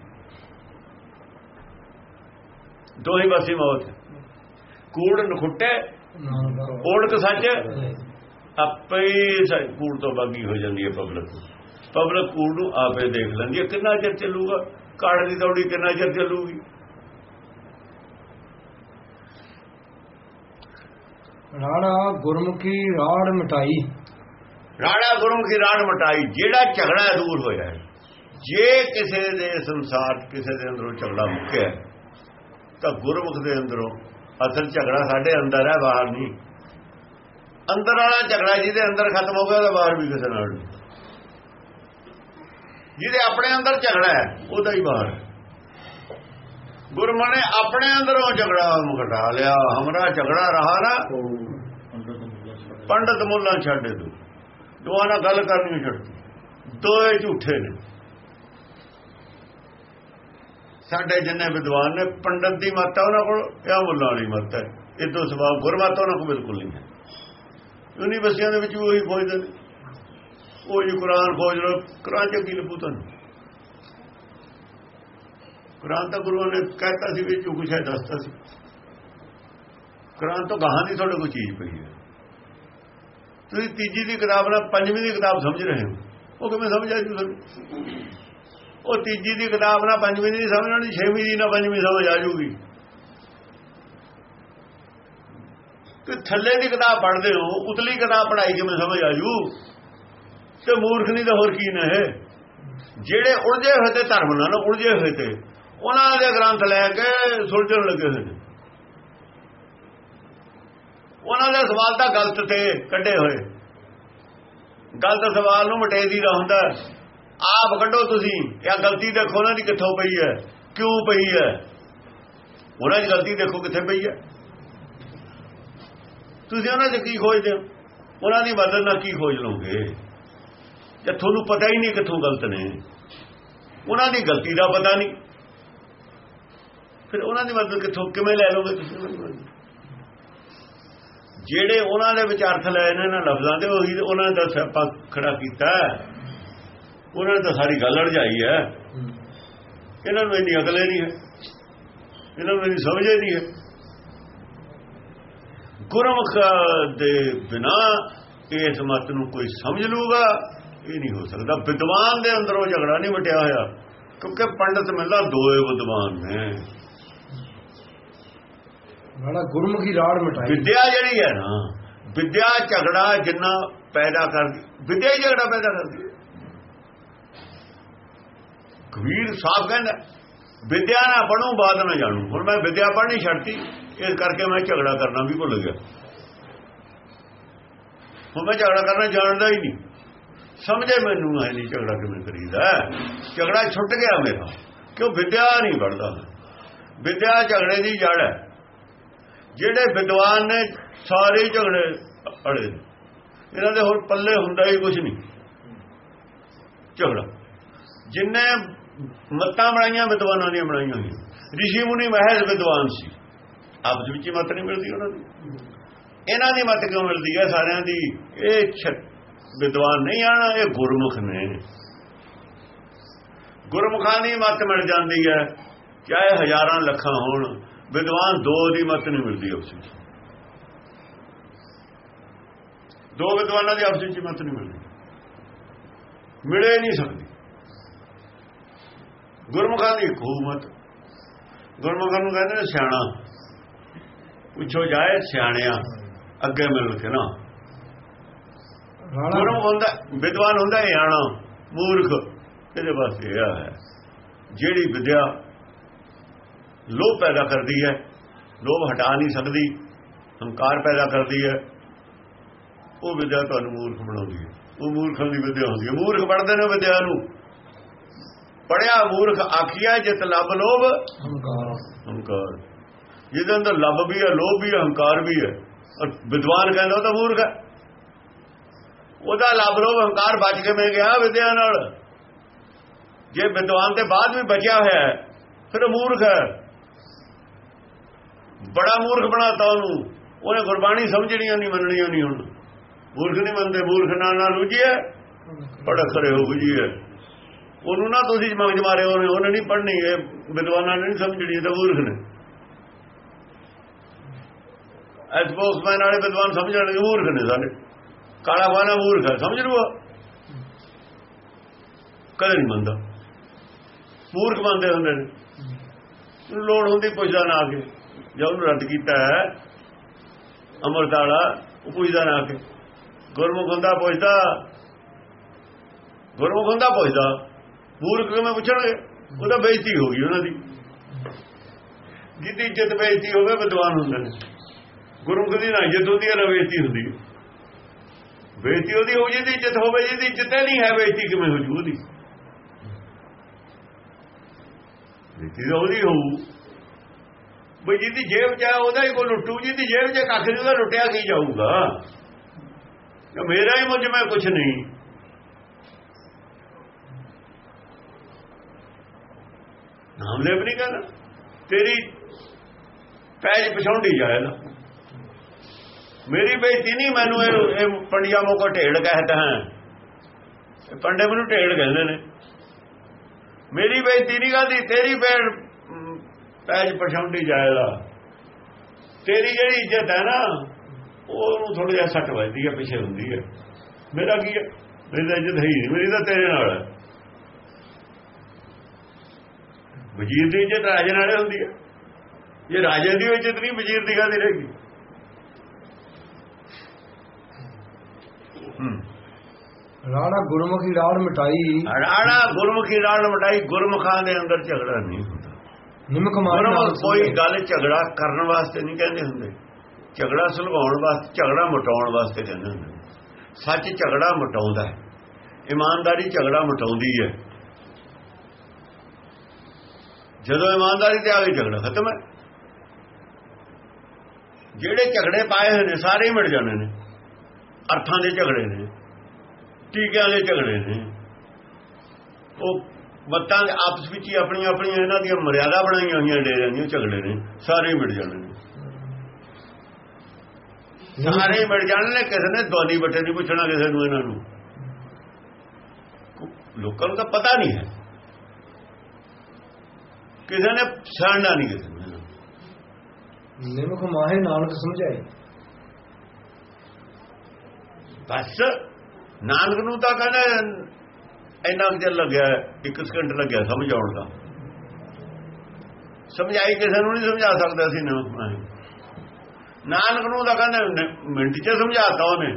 ਦੋਹੀ ਪਾਸੇ ਮੌਤ। ਕੂੜ ਨਖੁੱਟੇ ਓੜਕ ਸੱਚ। ਆਪੇ ਹੀ ਕੂੜ ਤੋਂ ਬਾਗੀ ਹੋ ਜਾਂਦੀ ਹੈ ਪਬਲਿਕ। ਪਬਲਿਕ ਕੂੜ ਨੂੰ ਆਪੇ ਦੇਖ ਲੈਂਦੀ ਹੈ, ਕਿੰਨਾ ਚਿਰ ਚੱਲੂਗਾ? ਕਾੜ ਦੀ ਦੌੜੀ ਕਿੰਨਾ ਚਿਰ ਚੱਲੂਗੀ? ਰਾੜਾ ਗੁਰਮੁਖੀ ਰਾੜ ਮਿਟਾਈ। ਰਾੜਾ ਗੁਰਮੁਖੀ ਰਾੜ ਮਟਾਈ ਜਿਹੜਾ ਝਗੜਾ ਦੂਰ ਹੋਇਆ ਹੈ ਜੇ ਕਿਸੇ ਦੇ ਸੰਸਾਰ ਕਿਸੇ ਦੇ ਅੰਦਰੋਂ ਝਗੜਾ ਮੁੱਕਿਆ ਤਾਂ ਗੁਰਮੁਖ ਦੇ ਅੰਦਰੋਂ ਅਸਲ ਝਗੜਾ ਸਾਡੇ ਅੰਦਰ ਹੈ ਬਾਹਰ ਨਹੀਂ। ਅੰਦਰ ਵਾਲਾ ਝਗੜਾ ਜਿਹਦੇ ਅੰਦਰ ਖਤਮ ਹੋ ਗਿਆ ਉਹਦਾ ਬਾਹਰ ਵੀ ਕਿਸੇ ਨਾਲ ਨਹੀਂ। ਜਿਹਦੇ ਆਪਣੇ ਅੰਦਰ ਝਗੜਾ ਹੈ ਉਹਦਾ ਹੀ ਬਾਹਰ ਗੁਰਮੁਖ ਨੇ ਆਪਣੇ ਅੰਦਰੋਂ ਝਗੜਾ ਮੁਕਟਾ ਲਿਆ ਹਮਰਾ ਝਗੜਾ ਰਹਾ ਨਾ ਪੰਡਤ ਮੁੱਲਾ ਛੱਡ ਦੋ। ਦੋਹਾਂ ਨਾਲ ਗੱਲ ਕਰਨੀ ਛੱਡਦੀ। ਦੋਏ ਝੂਠੇ ਨੇ। ਸਾਡੇ ਜਿੰਨੇ ਵਿਦਵਾਨ ਨੇ, ਪੰਡਤ ਦੀ ਮੱਤ ਹੈ ਉਹਨਾਂ ਕੋਲ ਇਹ ਮੁੱਲਾਂ ਵਾਲੀ ਮੱਤ ਹੈ। ਇਹ ਤੋਂ ਸਵਾਬ ਗੁਰਮਤ ਉਹਨਾਂ ਕੋਲ ਬਿਲਕੁਲ ਨਹੀਂ ਹੈ। ਯੂਨੀਵਰਸਿਟੀਆਂ ਦੇ ਵਿੱਚ ਵੀ ਉਹੀ ਖੋਜਦੇ ਨੇ। ਉਹ ਜੀ ਕੁਰਾਨ ਖੋਜ ਲੋ ਕੁਰਾਨ ਚ ਕੀ ਲੱਭੂ ਤੁਹਾਨੂੰ? ਕੁਰਾਨ ਤਾਂ ਗੁਰੂ ਨੇ ਕਹਿਤਾ ਸੀ ਵੀ ਜੋ ਕੁਛ ਹੈ ਦੱਸਤਾ ਸੀ। ਕੁਰਾਨ ਤੋਂ ਗਾਹਾਂ ਦੀ ਤੁਹਾਡੇ ਕੋਲ ਚੀਜ਼ ਪਈ ਹੈ। ਤੁਸੀਂ ਤੀਜੀ ਦੀ ਕਿਤਾਬ ਨਾਲ ਪੰਜਵੀਂ ਦੀ ਕਿਤਾਬ ਸਮਝ ਰਹੇ ਹੋ। ਉਹ ਕਿਵੇਂ ਸਮਝ ਆਈ ਤੁਹਾਨੂੰ? ਉਹ ਤੀਜੀ ਦੀ ਕਿਤਾਬ ਨਾਲ ਪੰਜਵੀਂ ਦੀ ਨਹੀਂ ਸਮਝਣੀ ਛੇਵੀਂ ਦੀ ਨਾਲ ਪੰਜਵੀਂ ਸਮਝ ਆ ਜੂਗੀ ਕਿ ਥੱਲੇ ਦੀ ਕਿਤਾਬ ਪੜ੍ਹਦੇ ਹੋ, ਉਤਲੀ ਕਿਤਾਬ ਪੜ੍ਹਾਈ ਕਿਵੇਂ ਸਮਝ ਆ ਜੂ? ਤੇ ਮੂਰਖ ਨਹੀਂ ਤਾਂ ਹੋਰ ਕੀ ਨੇ ਜਿਹੜੇ ਉਲਝੇ ਹੋਏ ਤੇ ਧਰਮ ਨਾਲ ਉਲਝੇ ਹੋਏ ਤੇ, ਉਹਨਾਂ ਦੇ ਗ੍ਰੰਥ ਲੈ ਕੇ ਸੁਲਝਣ ਲੱਗੇ ਹੋਏ ਨੇ। ਉਹਨਾਂ ਦੇ ਸਵਾਲ ਤਾਂ ਗਲਤ ਤੇ ਕੱਢੇ ਹੋਏ। ਗਲਤ ਸਵਾਲ ਨੂੰ ਮਟੇ ਦੀ ਦਾ ਹੁੰਦਾ ਆਪ ਕੱਢੋ ਤੁਸੀਂ ਇਹ ਗਲਤੀ ਦੇਖੋ ਉਹਨਾਂ ਦੀ ਕਿੱਥੋਂ ਪਈ ਹੈ, ਕਿਉਂ ਪਈ ਹੈ। ਉਹਨਾਂ ਦੀ ਗਲਤੀ ਦੇਖੋ ਕਿੱਥੇ ਪਈ ਹੈ। ਤੁਸੀਂ ਉਹਨਾਂ 'ਚ ਕੀ ਖੋਜਦੇ ਹੋ? ਉਹਨਾਂ ਦੀ ਮਦਦ ਨਾਲ ਕੀ ਖੋਜ ਲਓਗੇ? ਜੇ ਤੁਹਾਨੂੰ ਪਤਾ ਹੀ ਨਹੀਂ ਕਿੱਥੋਂ ਗਲਤ ਨੇ। ਉਹਨਾਂ ਦੀ ਗਲਤੀ ਦਾ ਪਤਾ ਨਹੀਂ। ਫਿਰ ਉਹਨਾਂ ਦੀ ਮਦਦ ਕਿੱਥੋਂ, ਕਿਵੇਂ ਲੈ ਲਓਗੇ ਤੁਸੀਂ ਜਿਹੜੇ ਉਹਨਾਂ ਦੇ ਵਿੱਚ ਅਰਥ ਲਏ ਨੇ ਨਾ ਲਫ਼ਜ਼ਾਂ ਦੇ ਉਹੀ ਉਹਨਾਂ ਨੇ ਤਾਂ ਆਪਾਂ ਖੜਾ ਕੀਤਾ ਉਹਨਾਂ ਨੇ ਤਾਂ ਸਾਰੀ ਗੱਲ ਅੜਜਾਈ ਹੈ। ਇਹਨਾਂ ਨੂੰ ਇੰਨੀ ਅਕਲ ਨਹੀਂ ਹੈ। ਇਹਨਾਂ ਨੂੰ ਇੰਨੀ ਸਮਝ ਨਹੀਂ ਹੈ। ਗੁਰਮੁਖ ਦੇ ਬਿਨਾ ਇਸ ਮਤ ਨੂੰ ਕੋਈ ਸਮਝ ਲੂਗਾ ਇਹ ਨਹੀਂ ਹੋ ਸਕਦਾ। ਵਿਦਵਾਨ ਦੇ ਅੰਦਰੋਂ ਝਗੜਾ ਨਹੀਂ ਵਟਿਆ ਹੋਇਆ, ਕਿਉਂਕਿ ਪੰਡਤ ਮਿਲਦਾ, ਦੋਏ ਵਿਦਵਾਨ ਨੇ। ਨਾਲਾ ਗੁਰਮੁਖੀ ਰਾੜ ਮਿਟਾਈ। ਵਿਦਿਆ ਜਿਹੜੀ ਹੈ ਨਾ ਵਿਦਿਆ ਝਗੜਾ ਜਿੰਨਾ ਪੈਦਾ ਕਰਦੀ ਵਿਦਿਆ ਹੀ ਝਗੜਾ ਪੈਦਾ ਕਰਦੀ ਕਬੀਰ ਸਾਹਿਬ ਕਹਿੰਦਾ ਵਿਦਿਆ ਨਾ ਪੜੂ ਬਾਦ ਨਾ ਜਾਣੂ। ਹੁਣ ਮੈਂ ਵਿਦਿਆ ਪੜ੍ਹਨੀ ਛੱਡਤੀ ਇਸ ਕਰਕੇ ਮੈਂ ਝਗੜਾ ਕਰਨਾ ਵੀ ਭੁੱਲ ਗਿਆ। ਹੁਣ ਮੈਂ ਝਗੜਾ ਕਰਨਾ ਜਾਣਦਾ ਹੀ ਨਹੀਂ। ਸਮਝੇ ਮੈਨੂੰ ਹੈ ਨਹੀਂ ਝਗੜਾ ਕਿਵੇਂ ਕਰੀਦਾ। ਝਗੜਾ ਛੁੱਟ ਗਿਆ ਮੇਰਾ ਕਿਉਂ? ਵਿਦਿਆ ਨਹੀਂ ਪੜਦਾ ਵਿਦਿਆ ਝਗੜੇ ਦੀ ਜੜ ਹੈ। ਜਿਹੜੇ ਵਿਦਵਾਨ ਨੇ ਸਾਰੇ ਝਗੜੇ ਅੜੇ। ਇਹਨਾਂ ਦੇ ਹੋਰ ਪੱਲੇ ਹੁੰਦਾ ਹੀ ਕੁਝ ਨਹੀਂ। ਝਗੜਾ। ਜਿੰਨੇ ਮਤਾਂ ਬਣਾਈਆਂ, ਵਿਦਵਾਨਾਂ ਦੀਆਂ ਬਣਾਈਆਂ ਹੋਈਆਂ। ਰਿਸ਼ੀ ਮੁਨੀ ਮਹਿਜ਼ ਵਿਦਵਾਨ ਸੀ। ਆਪਸ ਵਿੱਚ ਹੀ ਮਤ ਨਹੀਂ ਮਿਲਦੀ ਉਹਨਾਂ ਦੀ। ਇਹਨਾਂ ਦੀ ਮਤ ਕਿਉਂ ਮਿਲਦੀ ਹੈ? ਸਾਰਿਆਂ ਦੀ ਇਹ ਵਿਦਵਾਨ ਨਹੀਂ ਆਣਾ, ਇਹ ਗੁਰਮੁਖ ਨੇ। ਗੁਰਮੁਖਾਂ ਦੀ ਮਤ ਮਿਲ ਜਾਂਦੀ ਹੈ। ਚਾਹੇ ਹਜ਼ਾਰਾਂ ਲੱਖਾਂ ਹੋਣ ਵਿਦਵਾਨ ਦੋ ਦੀ ਮਤ ਨਹੀਂ ਮਿਲਦੀ ਆਪਸ ਵਿੱਚ। ਦੋ ਵਿਦਵਾਨਾਂ ਦੀ ਆਪਸ ਵਿੱਚ ਮਤ ਨਹੀਂ ਮਿਲਦੀ। ਮਿਲੇ ਨਹੀਂ ਸਕਦੀ। ਗੁਰਮੁਖਾਂ ਦੀ ਹਕੂਮਤ ਗੁਰਮੁਖਾਂ ਨੂੰ ਕਹਿੰਦੇ ਨੇ ਸਿਆਣਾ। ਪੁੱਛੋ ਜਾਏ ਸਿਆਣਿਆਂ ਅੱਗੇ ਮਿਲ ਕੇ ਨਾ। ਗੁਰਮੁਖ ਹੁੰਦਾ ਵਿਦਵਾਨ ਹੁੰਦਾ ਆਣਾ ਮੂਰਖ। ਇਹਦੇ ਵਾਸਤੇ ਇਹ ਹੈ ਜਿਹੜੀ ਵਿਦਿਆ ਲੋਭ ਪੈਦਾ ਕਰਦੀ ਹੈ। ਲੋਭ ਹਟਾ ਨਹੀਂ ਸਕਦੀ। ਹੰਕਾਰ ਪੈਦਾ ਕਰਦੀ ਹੈ। ਉਹ ਵਿਦਿਆ ਤੁਹਾਨੂੰ ਮੂਰਖ ਬਣਾਉਂਦੀ ਹੈ। ਉਹ ਮੂਰਖਾਂ ਦੀ ਵਿਦਿਆ ਹੁੰਦੀ ਹੈ। ਮੂਰਖ ਪੜਦੇ ਨੇ ਵਿਦਿਆ ਨੂੰ। ਪੜਿਆ ਮੂਰਖ ਆਖਿਆ ਜਿਤ ਲੱਭ ਲੋਭ। ਹੰਕਾਰ। ਹੰਕਾਰ। ਜਿਹਦੇ ਅੰਦਰ ਲੱਭ ਵੀ ਹੈ ਲੋਭ ਵੀ ਹੈ ਹੰਕਾਰ ਵੀ ਹੈ। ਔਰ ਵਿਦਵਾਨ ਕਹਿੰਦਾ ਉਹ ਤਾਂ ਮੂਰਖ ਹੈ। ਉਹਦਾ ਲੱਭ ਲੋਭ ਹੰਕਾਰ ਬਚ ਕੇ ਮੈਂ ਗਿਆ ਵਿਦਿਆ ਨਾਲ। ਜੇ ਵਿਦਵਾਨ ਦੇ ਬਾਅਦ ਵੀ ਬਚਿਆ ਹੋਇਆ ਹੈ ਫਿਰ ਮੂਰਖ ਹੈ। ਬੜਾ ਮੂਰਖ ਬਣਾਤਾ ਉਹਨੂੰ। ਉਹਨੇ ਗੁਰਬਾਣੀ ਸਮਝਣੀਆਂ ਨਹੀਂ, ਮੰਨਣੀਆਂ ਨਹੀਂ ਹੁਣ। ਮੂਰਖ ਨਹੀਂ ਮੰਨਦੇ, ਮੂਰਖ ਨਾਲ ਨਾਲ ਉਜੀਏ ਬੜਾ ਖਰੇ ਹੋ ਹੈ ਉਹਨੂੰ ਨਾ ਤੁਸੀਂ ਮੰਗ ਮਾਰੇ ਉਹਨੇ ਉਹਨੇ ਨਹੀਂ ਪੜ੍ਹਨੀ, ਇਹ ਵਿਦਵਾਨਾਂ ਨੇ ਨਹੀਂ ਸਮਝਣੀ ਤਾਂ ਮੂਰਖ ਨੇ। ਐਸਪੋਕਸਮੈਨ ਵਾਲੇ ਵਿਦਵਾਨ ਸਮਝਣਗੇ ਮੂਰਖ ਨੇ ਸਾਰੇ ਕਾਲਾ ਬਾਣਾ ਮੂਰਖ ਹੈ ਸਮਝ ਲੂਆ ਕਦੇ ਨਹੀਂ ਮੰਨਦਾ। ਮੂਰਖ ਮੰਨਦੇ ਹੁੰਦੇ ਨੇ। ਲੋੜ ਹੁੰਦੀ ਪੁੱਛਦਾ ਨਾ ਆ ਕੇ। ਜਾਂ ਉਹਨੂੰ ਰੱਦ ਕੀਤਾ ਹੈ ਅਮਰਤਾਲਾ ਉਹ ਪੁੱਛਦਾ ਨਾ ਆ ਗੁਰਮੁਖ ਹੁੰਦਾ ਪੁੱਛਦਾ, ਗੁਰਮੁਖ ਹੁੰਦਾ ਪੁੱਛਦਾ। ਮੂਰਖ ਕਿਵੇਂ ਪੁੱਛਣਗੇ ਉਹਦਾ ਬੇਇੱਜ਼ਤੀ ਹੋ ਗਈ ਉਹਨਾਂ ਦੀ। ਜਿੱਦੀ ਇੱਜ਼ਤ ਬੇਇੱਜ਼ਤੀ ਹੋਵੇ ਵਿਦਵਾਨ ਹੁੰਦੇ ਨੇ। ਗੁਰਮੁਖ ਦੀ ਨਾ ਇੱਜ਼ਤ ਹੁੰਦੀ ਹੈ ਨਾ ਬੇਇੱਜ਼ਤੀ ਹੁੰਦੀ। ਹੈ ਬੇਇੱਜ਼ਤੀ ਉਹਦੀ ਹੋ ਜਿਹਦੀ ਇੱਜ਼ਤ ਹੋਵੇ, ਜਿਹਦੀ ਇੱਜ਼ਤ ਨਹੀਂ ਹੈ, ਬੇਇੱਜ਼ਤੀ ਕਿਵੇਂ ਹੋ ਜੂ ਉਹਦੀ? ਬੇਇੱਜ਼ਤੀ ਤਾਂ ਉਹਦੀ ਹੋਊ। ਬਈ ਜਿਹਦੀ ਜੇਬ ਚ ਆ, ਉਹਦਾ ਹੀ ਕੋ ਲੁੱਟੂ, ਜਿਹਦੀ ਜੇਬ ਚ ਕੱਖ ਨਹੀਂ, ਉਹਦਾ ਲੁੱਟਿਆ ਕੀ ਜਾਊਗਾ? ਕਿ ਮੇਰਾ ਹੀ ਮੁਝ ਮੈਂ ਕੁਝ ਨਹੀਂ। ਨਾਮ ਲੈ ਨਹੀਂ ਕਹਿੰਦਾ ਤੇਰੀ ਪੈਜ ਪਛਾਉਂਦੀ ਜਾਏ ਨਾ। ਮੇਰੀ ਬੇਇੱਜ਼ਤੀ ਨਹੀਂ, ਮੈਨੂੰ ਇਹ ਇਹ ਪੰਡਿਆ ਮੋ ਕੋ ਢੇੜ ਕਹਤਾ ਹੈ। ਪੰਡੇ ਮੈਨੂੰ ਢੇੜ ਕਹਿੰਦੇ ਨੇ। ਮੇਰੀ ਬੇਇੱਜ਼ਤੀ ਨਹੀਂ ਕਰਦੀ, ਤੇਰੀ ਬੇੜ ਪੈਜ ਪਛਾਉਂਦੀ ਜਾਏਗਾ ਤੇਰੀ ਜਿਹੜੀ ਇੱਜ਼ਤ ਹੈ ਨਾ ਉਹਨੂੰ ਥੋੜੀ ਜਿਹਾ ਸੱਟ ਵੱਜਦੀ ਹੈ ਪਿੱਛੇ ਹੁੰਦੀ ਹੈ। ਮੇਰਾ ਕੀ ਹੈ? ਮੇਰੀ ਤਾਂ ਇੱਜ਼ਤ ਹੈ ਮੇਰੀ ਤਾਂ ਤੇਰੇ ਨਾਲ ਹੈ। ਵਜ਼ੀਰ ਦੀ ਇੱਜ਼ਤ ਰਾਜੇ ਨਾਲੇ ਹੁੰਦੀ ਹੈ। ਜੇ ਰਾਜੇ ਦੀ ਇੱਜ਼ਤ ਨਹੀਂ ਵਜ਼ੀਰ ਦੀ ਕਾਹਦੀ ਰਹੇਗੀ? ਰਾਣਾ ਗੁਰਮੁਖੀ ਰਾੜ ਮਿਟਾਈ। ਰਾਣਾ ਗੁਰਮੁਖੀ ਨਾਲ ਮਟਾਈ ਗੁਰਮੁਖਾਂ ਦੇ ਅੰਦਰ ਝਗੜਾ ਨਹੀਂ ਨਿਮਕ ਮਾਰ ਗੁਰਮੁਖ ਕੋਈ ਗੱਲ ਝਗੜਾ ਕਰਨ ਵਾਸਤੇ ਨਹੀਂ ਕਹਿੰਦੇ ਹੁੰਦੇ। ਝਗੜਾ ਸੁਲਝਾਉਣ ਵਾਸਤੇ ਝਗੜਾ ਮਟਾਉਣ ਵਾਸਤੇ ਕਹਿੰਦੇ ਹੁੰਦੇ ਸੱਚ ਝਗੜਾ ਮਟਾਉਂਦਾ ਹੈ। ਇਮਾਨਦਾਰੀ ਝਗੜਾ ਮਟਾਉਂਦੀ ਹੈ। ਜਦੋਂ ਇਮਾਨਦਾਰੀ ਤੇ ਆ ਗਈ ਝਗੜਾ ਖਤਮ ਹੈ। ਜਿਹੜੇ ਝਗੜੇ ਪਾਏ ਹੋਏ ਨੇ ਸਾਰੇ ਹੀ ਮਿਟ ਜਾਣੇ ਨੇ। ਅਰਥਾਂ ਦੇ ਝਗੜੇ ਨੇ। ਟੀਕਿਆਂ ਦੇ ਝਗੜੇ ਨੇ। ਉਹ ਮਤਾਂ ਦੇ ਆਪਸ ਵਿੱਚ ਹੀ ਆਪਣੀਆਂ ਆਪਣੀਆਂ ਇਹਨਾਂ ਦੀਆਂ ਮਰਿਆਦਾ ਬਣਾਈਆਂ ਹੋਈਆਂ ਡੇਰਿਆਂ ਦੀਆਂ ਝਗੜੇ ਨੇ। ਸਾਰੇ ਮਿਟ ਜਾਣੇ ਨੇ ਸਾਰੇ ਹੀ ਮਿਟ ਜਾਣੇ ਨੇ ਕਿਸੇ ਨੇ ਦਵਾਨੀ ਬੱਟੇ ਨਹੀਂ ਪੁੱਛਣਾ ਕਿਸੇ ਨੂੰ ਇਹਨਾਂ ਨੂੰ। ਲੋਕਾਂ ਨੂੰ ਤਾਂ ਪਤਾ ਨਹੀਂ ਹੈ। ਕਿਸੇ ਨੇ ਸਿਆਣਨਾ ਨਹੀਂ ਕਿਸੇ ਨੂੰ। ਨਿਮਕ ਮਾਹੇ ਨਾਨਕ ਸਮਝਾਏ। ਬਸ। ਨਾਨਕ ਨੂੰ ਤਾਂ ਕਹਿੰਦਾ ਇੰਨਾ ਕੁ ਚਿਰ ਲੱਗਿਆ, ਇੱਕ ਸਕਿੰਟ ਲੱਗਿਆ ਸਮਝ ਆਉਣ ਦਾ। ਸਮਝਾਈ ਕਿਸੇ ਨੂੰ ਨਹੀਂ ਸਮਝਾ ਸਕਦਾ ਸੀ ਨਾਨਕ ਨੂੰ ਤਾਂ ਕਹਿੰਦੇ ਮਿੰਟ 'ਚ ਸਮਝਾਤਾ ਉਹਨੇ।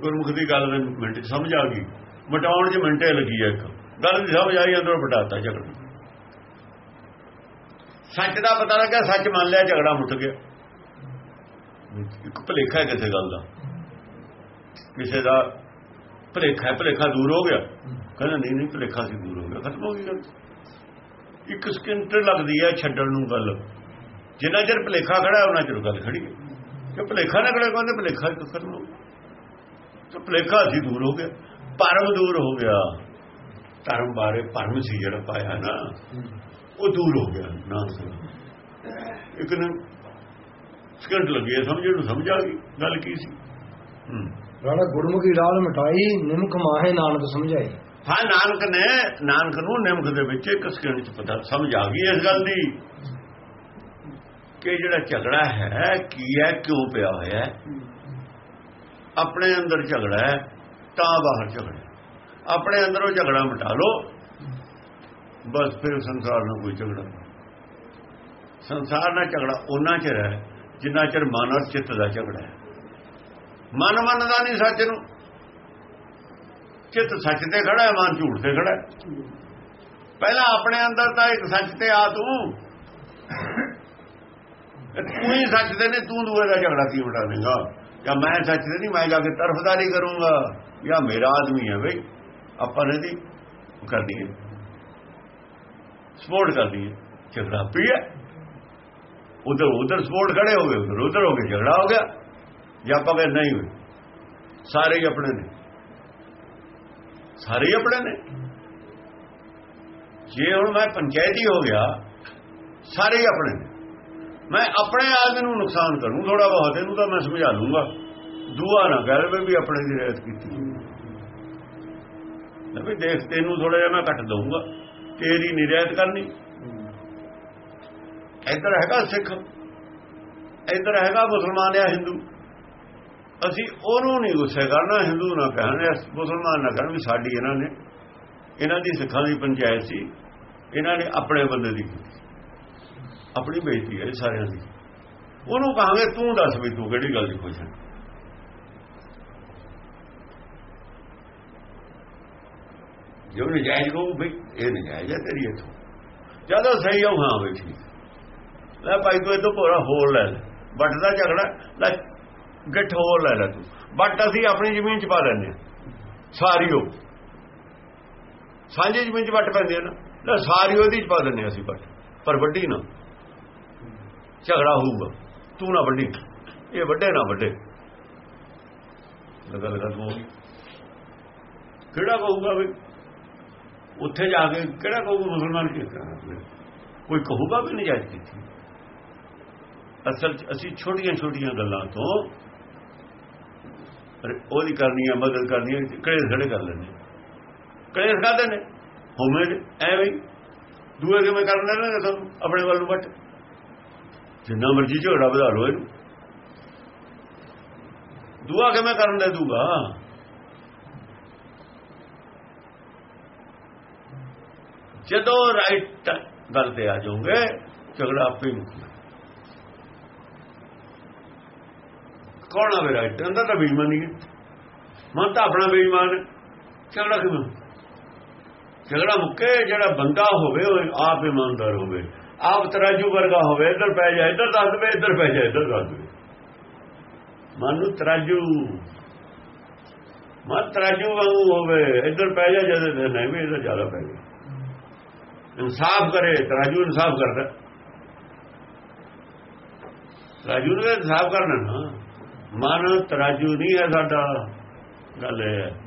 ਗੁਰਮੁਖ ਦੀ ਗੱਲ ਦੇ ਮਿੰਟ 'ਚ ਸਮਝ ਆ ਗਈ। ਮਟਾਉਣ 'ਚ ਮਿੰਟੇ ਲੱਗੀ ਇੱਕ। ਗੱਲ ਦੀ ਸਮਝ ਆਈ, ਅੰਦਰੋਂ ਬਟਾਤਾ ਝਗੜਾ। ਸੱਚ ਦਾ ਪਤਾ ਲੱਗਿਆ, ਸੱਚ ਮੰਨ ਲਿਆ, ਝਗੜਾ ਮੁੱਟ ਗਿਆ। ਇੱਕ ਭਲੇਖਾ ਹੈ ਕਿਸੇ ਗੱਲ ਦਾ। ਕਿਸੇ ਦਾ ਭਲੇਖਾ ਹੈ ਭਲੇਖਾ ਦੂਰ ਹੋ ਗਿਆ। ਕਹਿੰਦਾ ਨਹੀਂ ਨਹੀਂ ਭਲੇਖਾ ਸੀ ਦੂਰ ਹੋ ਗਿਆ। ਖਤਮ ਹੋ ਗਈ ਗੱਲ। ਇੱਕ ਸਕਿੰਟ ਲੱਗਦੀ ਹੈ ਛੱਡਣ ਨੂੰ ਗੱਲ। ਜਿੰਨਾ ਚਿਰ ਭਲੇਖਾ ਖੜਾ ਉਹਨਾਂ ਚਿਰ ਗੱਲ ਖੜੀ ਹੈ। ਜੇ ਭਲੇਖਾ ਨਾ ਖੜਾ ਕਹਿੰਦੇ ਭਲੇਖਾ ਖਤਮ ਹੋ ਗਿਆ। ਤੇ ਭਲੇਖਾ ਸੀ ਦੂਰ ਹੋ ਗਿਆ। ਪਰਮ ਦੂਰ ਹੋ ਗਿਆ। ਧਰਮ ਬਾਰੇ ਭਰਮ ਸੀ ਜਿਹੜਾ ਪਾਇਆ ਨਾ ਉਹ ਦੂਰ ਹੋ ਗਿਆ ਨਾਨਕ ਇੱਕ ਨੇ ਸਕਿੰਟ ਲੱਗੀ ਸਮਝਣ ਨੂੰ ਸਮਝ ਆ ਗਈ। ਗੱਲ ਕੀ ਸੀ? ਹੂੰ। ਰਾਣਾ ਗੁਰਮੁਖੀ ਰਾੜ ਮਿਟਾਈ ਨਿਮਕ ਮਾਹੇ ਨਾਨਕ ਸਮਝਾਏ ਹਾਂ, ਨਾਨਕ ਨੇ, ਨਾਨਕ ਨੂੰ ਨਿਮਕ ਦੇ ਵਿੱਚ ਇੱਕ ਸਕਿੰਟ ਚ ਪਤਾ ਸਮਝ ਆ ਗਈ ਇਸ ਗੱਲ ਦੀ। ਕਿ ਜਿਹੜਾ ਝਗੜਾ ਹੈ, ਕੀ ਹੈ, ਕਿਉਂ ਪਿਆ ਹੋਇਆ ਹੈ? ਆਪਣੇ ਅੰਦਰ ਝਗੜਾ ਹੈ, ਤਾਂ ਬਾਹਰ ਝਗੜਾ ਆਪਣੇ ਅੰਦਰੋਂ ਝਗੜਾ ਮਿਟਾ ਲਓ, ਬਸ ਫਿਰ ਸੰਸਾਰ ਨਾਲ ਕੋਈ ਝਗੜਾ ਸੰਸਾਰ ਨਾਲ ਝਗੜਾ ਉਹਨਾਂ ਚਿਰ ਹੈ ਜਿੰਨਾ ਚਿਰ ਮਨ ਔਰ ਚਿੱਤ ਦਾ ਝਗੜਾ ਹੈ। ਮਨ ਮੰਨਦਾ ਨਹੀਂ ਸੱਚ ਨੂੰ। ਚਿੱਤ ਸੱਚ ਤੇ ਖੜਾ ਹੈ, ਮਨ ਝੂਠ ਤੇ ਖੜਾ ਹੈ। ਪਹਿਲਾਂ ਆਪਣੇ ਅੰਦਰ ਤਾਂ ਇੱਕ ਸੱਚ ਤੇ ਆ ਤੂੰ। ਤੂੰ ਹੀ ਸੱਚ ਤੇ ਨੇ ਤੂੰ ਦੂਏ ਦਾ ਝਗੜਾ ਕੀ ਮਿਟਾ ਦੇਗਾ ਜਾਂ ਮੈਂ ਸੱਚ ਦੇ ਨਹੀਂ, ਮੈਂ ਜਾ ਕੇ ਤਰਫਦਾਰੀ ਕਰੂੰਗਾ। ਜਾਂ ਮੇਰਾ ਆਦਮੀ ਹੈ ਬਈ, ਆਪਾਂ ਨੇ ਦੀ ਕਰਦੀ ਹੈ। ਸਪੋਰਟ ਕਰਦੀ ਹੈ। ਝਗੜਾ ਹੈ। ਉਧਰ ਉਧਰ ਸਪੋਰਟ ਖੜੇ ਹੋ ਗਏ, ਉਧਰ ਉਧਰ ਹੋ ਕੇ ਝਗੜਾ ਹੋ ਗਿਆ। ਜਾਂ ਆਪਾਂ ਕਹਿੰਦੇ ਨਹੀਂ ਹੋਏ, ਸਾਰੇ ਹੀ ਆਪਣੇ ਨੇ। ਸਾਰੇ ਹੀ ਆਪਣੇ ਨੇ। ਜੇ ਹੁਣ ਮੈਂ ਪੰਚਾਇਤੀ ਹੋ ਗਿਆ, ਸਾਰੇ ਹੀ ਆਪਣੇ ਨੇ। ਮੈਂ ਆਪਣੇ ਆਦਮੀ ਨੂੰ ਨੁਕਸਾਨ ਕਰੂੰ ਥੋੜਾ ਬਹੁਤ, ਇਹਨੂੰ ਤਾਂ ਮੈਂ ਸਮਝਾ ਲੂੰਗਾ ਦੂਆ ਨਾ ਕਹਿ ਲਵੇ ਵੀ ਆਪਣੇ ਦੀ ਰਹਿਤ ਕੀਤੀ। ਨਾ ਵੀ ਦੇਖ, ਤੈਨੂੰ ਥੋੜਾ ਜਿਹਾ ਮੈਂ ਕੱਟ ਦਊਂਗਾ। ਤੇਰੀ ਨਿਰੈਤ ਕਰਨੀ। ਇੱਧਰ ਹੈਗਾ ਸਿੱਖ, ਇੱਧਰ ਹੈਗਾ ਮੁਸਲਮਾਨ ਜਾਂ ਹਿੰਦੂ। ਅਸੀਂ ਉਹਨੂੰ ਨਹੀਂ ਗੁੱਸੇ ਕਰਨਾ, ਹਿੰਦੂ ਨਾ ਕਹਿਣ ਮੁਸਲਮਾਨ ਨਾ ਕਹਿਣ ਵੀ ਸਾਡੀ ਇਹਨਾਂ ਨੇ, ਇਹਨਾਂ ਦੀ ਸਿੱਖਾਂ ਦੀ ਪੰਚਾਇਤ ਸੀ, ਇਹਨਾਂ ਨੇ ਆਪਣੇ ਬੰਦੇ ਦੀ ਕੀਤੀ ਆਪਣੀ ਬੇਇੱਜ਼ਤੀ ਹੈ ਸਾਰਿਆਂ ਦੀ। ਉਹਨੂੰ ਕਹਾਂਗੇ, ਤੂੰ ਦੱਸ ਵੀ ਤੂੰ ਕਿਹੜੀ ਗੱਲ ਦੀ ਖੁਸ਼ ਹੈ। ਜੋ ਨਜਾਇਜ਼ ਕਹੂ ਬਈ ਇਹ ਨਜਾਇਜ਼ ਹੈ ਤੇਰੀ ਇਥੋਂ। ਜਦੋਂ ਸਹੀ ਹੋ ਹਾਂ ਵੀ ਠੀਕ। ਲੈ ਭਾਈ ਤੂੰ ਇਦੋਂ ਭੋਰਾ ਹੋਰ ਲੈ ਲੈ। ਵੱਟ ਝਗੜਾ, ਲੈ ਗਿੱਠ ਹੋਰ ਲੈ ਲੈ ਤੂੰ। ਵੱਟ ਅਸੀਂ ਆਪਣੀ ਜ਼ਮੀਨ 'ਚ ਪਾ ਲੈਂਦੇ ਆ ਸਾਰੀ ਉਹ। ਸਾਂਝੀ ਜ਼ਮੀਨ 'ਚ ਵੱਟ ਪੈਂਦੇ ਆ ਨਾ। ਸਾਰੀ ਉਹਦੀ 'ਚ ਪਾ ਦਿੰਦੇ ਅਸੀਂ ਵੱਟ। ਪਰ ਵੱਡੀ ਨਾ। ਝਗੜਾ ਹੋਊਗਾ। ਤੂੰ ਨਾ ਵੱਡੀ। ਇਹ ਵੱਡੇ ਨਾ ਵੱਡੇ। ਲਗਾ ਲਗਾ ਹੋਊਗੀ ਕਿਹੜਾ ਕਹੂਗਾ ਵੀ ਉੱਥੇ ਜਾ ਕੇ ਕਿਹੜਾ ਕਹੂਗਾ ਮੁਸਲਮਾਨ ਕੀ ਕੋਈ ਕਹੂਗਾ ਵੀ ਨਜਾਇਜ਼ ਕੀਤੀ ਅਸਲ 'ਚ ਅਸੀਂ ਛੋਟੀਆਂ ਛੋਟੀਆਂ ਗੱਲਾਂ ਤੋਂ ਉਹਦੀ ਕਰਨੀ ਹੈ ਮਦਦ ਕਰਨੀ ਹੈ ਕਲੇਸ਼ ਖੜੇ ਕਰ ਲੈਂਦੇ ਕਲੇਸ਼ ਕਰਦੇ ਨੇ ਹੋਮੇ ਐਵੇਂ ਹੀ। ਦੂਏ ਕਿਵੇਂ ਕਰਨ ਦੇਣਗੇ ਤੁਹਾਨੂੰ ਆਪਣੇ ਵੱਲ ਨੂੰ ਵੱਟ। ਜਿੰਨਾ ਮਰਜ਼ੀ ਝੋੜਾ ਵਧਾ ਲਓ ਇਹਨੂੰ। ਦੁਆ ਕਿਵੇਂ ਕਰਨ ਦੇ ਦੂਗਾ? ਜਦੋਂ ਰਾਈਟ ਗੱਲ ਤੇ ਆ ਜਾਓਗੇ, ਝਗੜਾ ਆਪੇ ਹੀ ਕੌਣ ਆਵੇ ਰਾਈਟ ਅੰਦਰ ਤਾਂ ਬੇਈਮਾਨੀ ਹੈ ਮਨ ਤਾਂ ਆਪਣਾ ਬੇਈਮਾਨ ਹੈ ਝਗੜਾ ਕਿਵੇਂ ਝਗੜਾ ਮੁੱਕੇ, ਜਿਹੜਾ ਬੰਦਾ ਹੋਵੇ, ਉਹ ਆਪ ਇਮਾਨਦਾਰ ਹੋਵੇ। ਆਪ ਤਰਾਜੂ ਵਰਗਾ ਹੋਵੇ, ਇੱਧਰ ਪੈ ਜਾ, ਇੱਧਰ ਦੱਸ ਦੇ, ਇੱਧਰ ਪੈ ਜਾ, ਇੱਧਰ ਦੱਸ ਦੇ। ਮਨ ਨੂੰ ਤਰਾਜੂ। ਮਨ ਤਰਾਜੂ ਵਾਂਗੂ ਹੋਵੇ, ਇੱਧਰ ਪੈ ਜਾ, ਜਦ ਨਹੀਂ ਵੀ ਇੱਧਰ ਜ਼ਿਆਦਾ ਪੈ ਗਿਆ ਇਨਸਾਫ ਕਰੇ, ਤਰਾਜੂ ਇਨਸਾਫ ਕਰਦਾ। ਤਰਾਜੂ ਨੇ ਇਨਸਾਫ ਕਰਨਾ ਨਾ। ਮਨ ਤਰਾਜੂ ਨਹੀਂ ਹੈ ਸਾਡਾ। ਗੱਲ ਇਹ ਹੈ।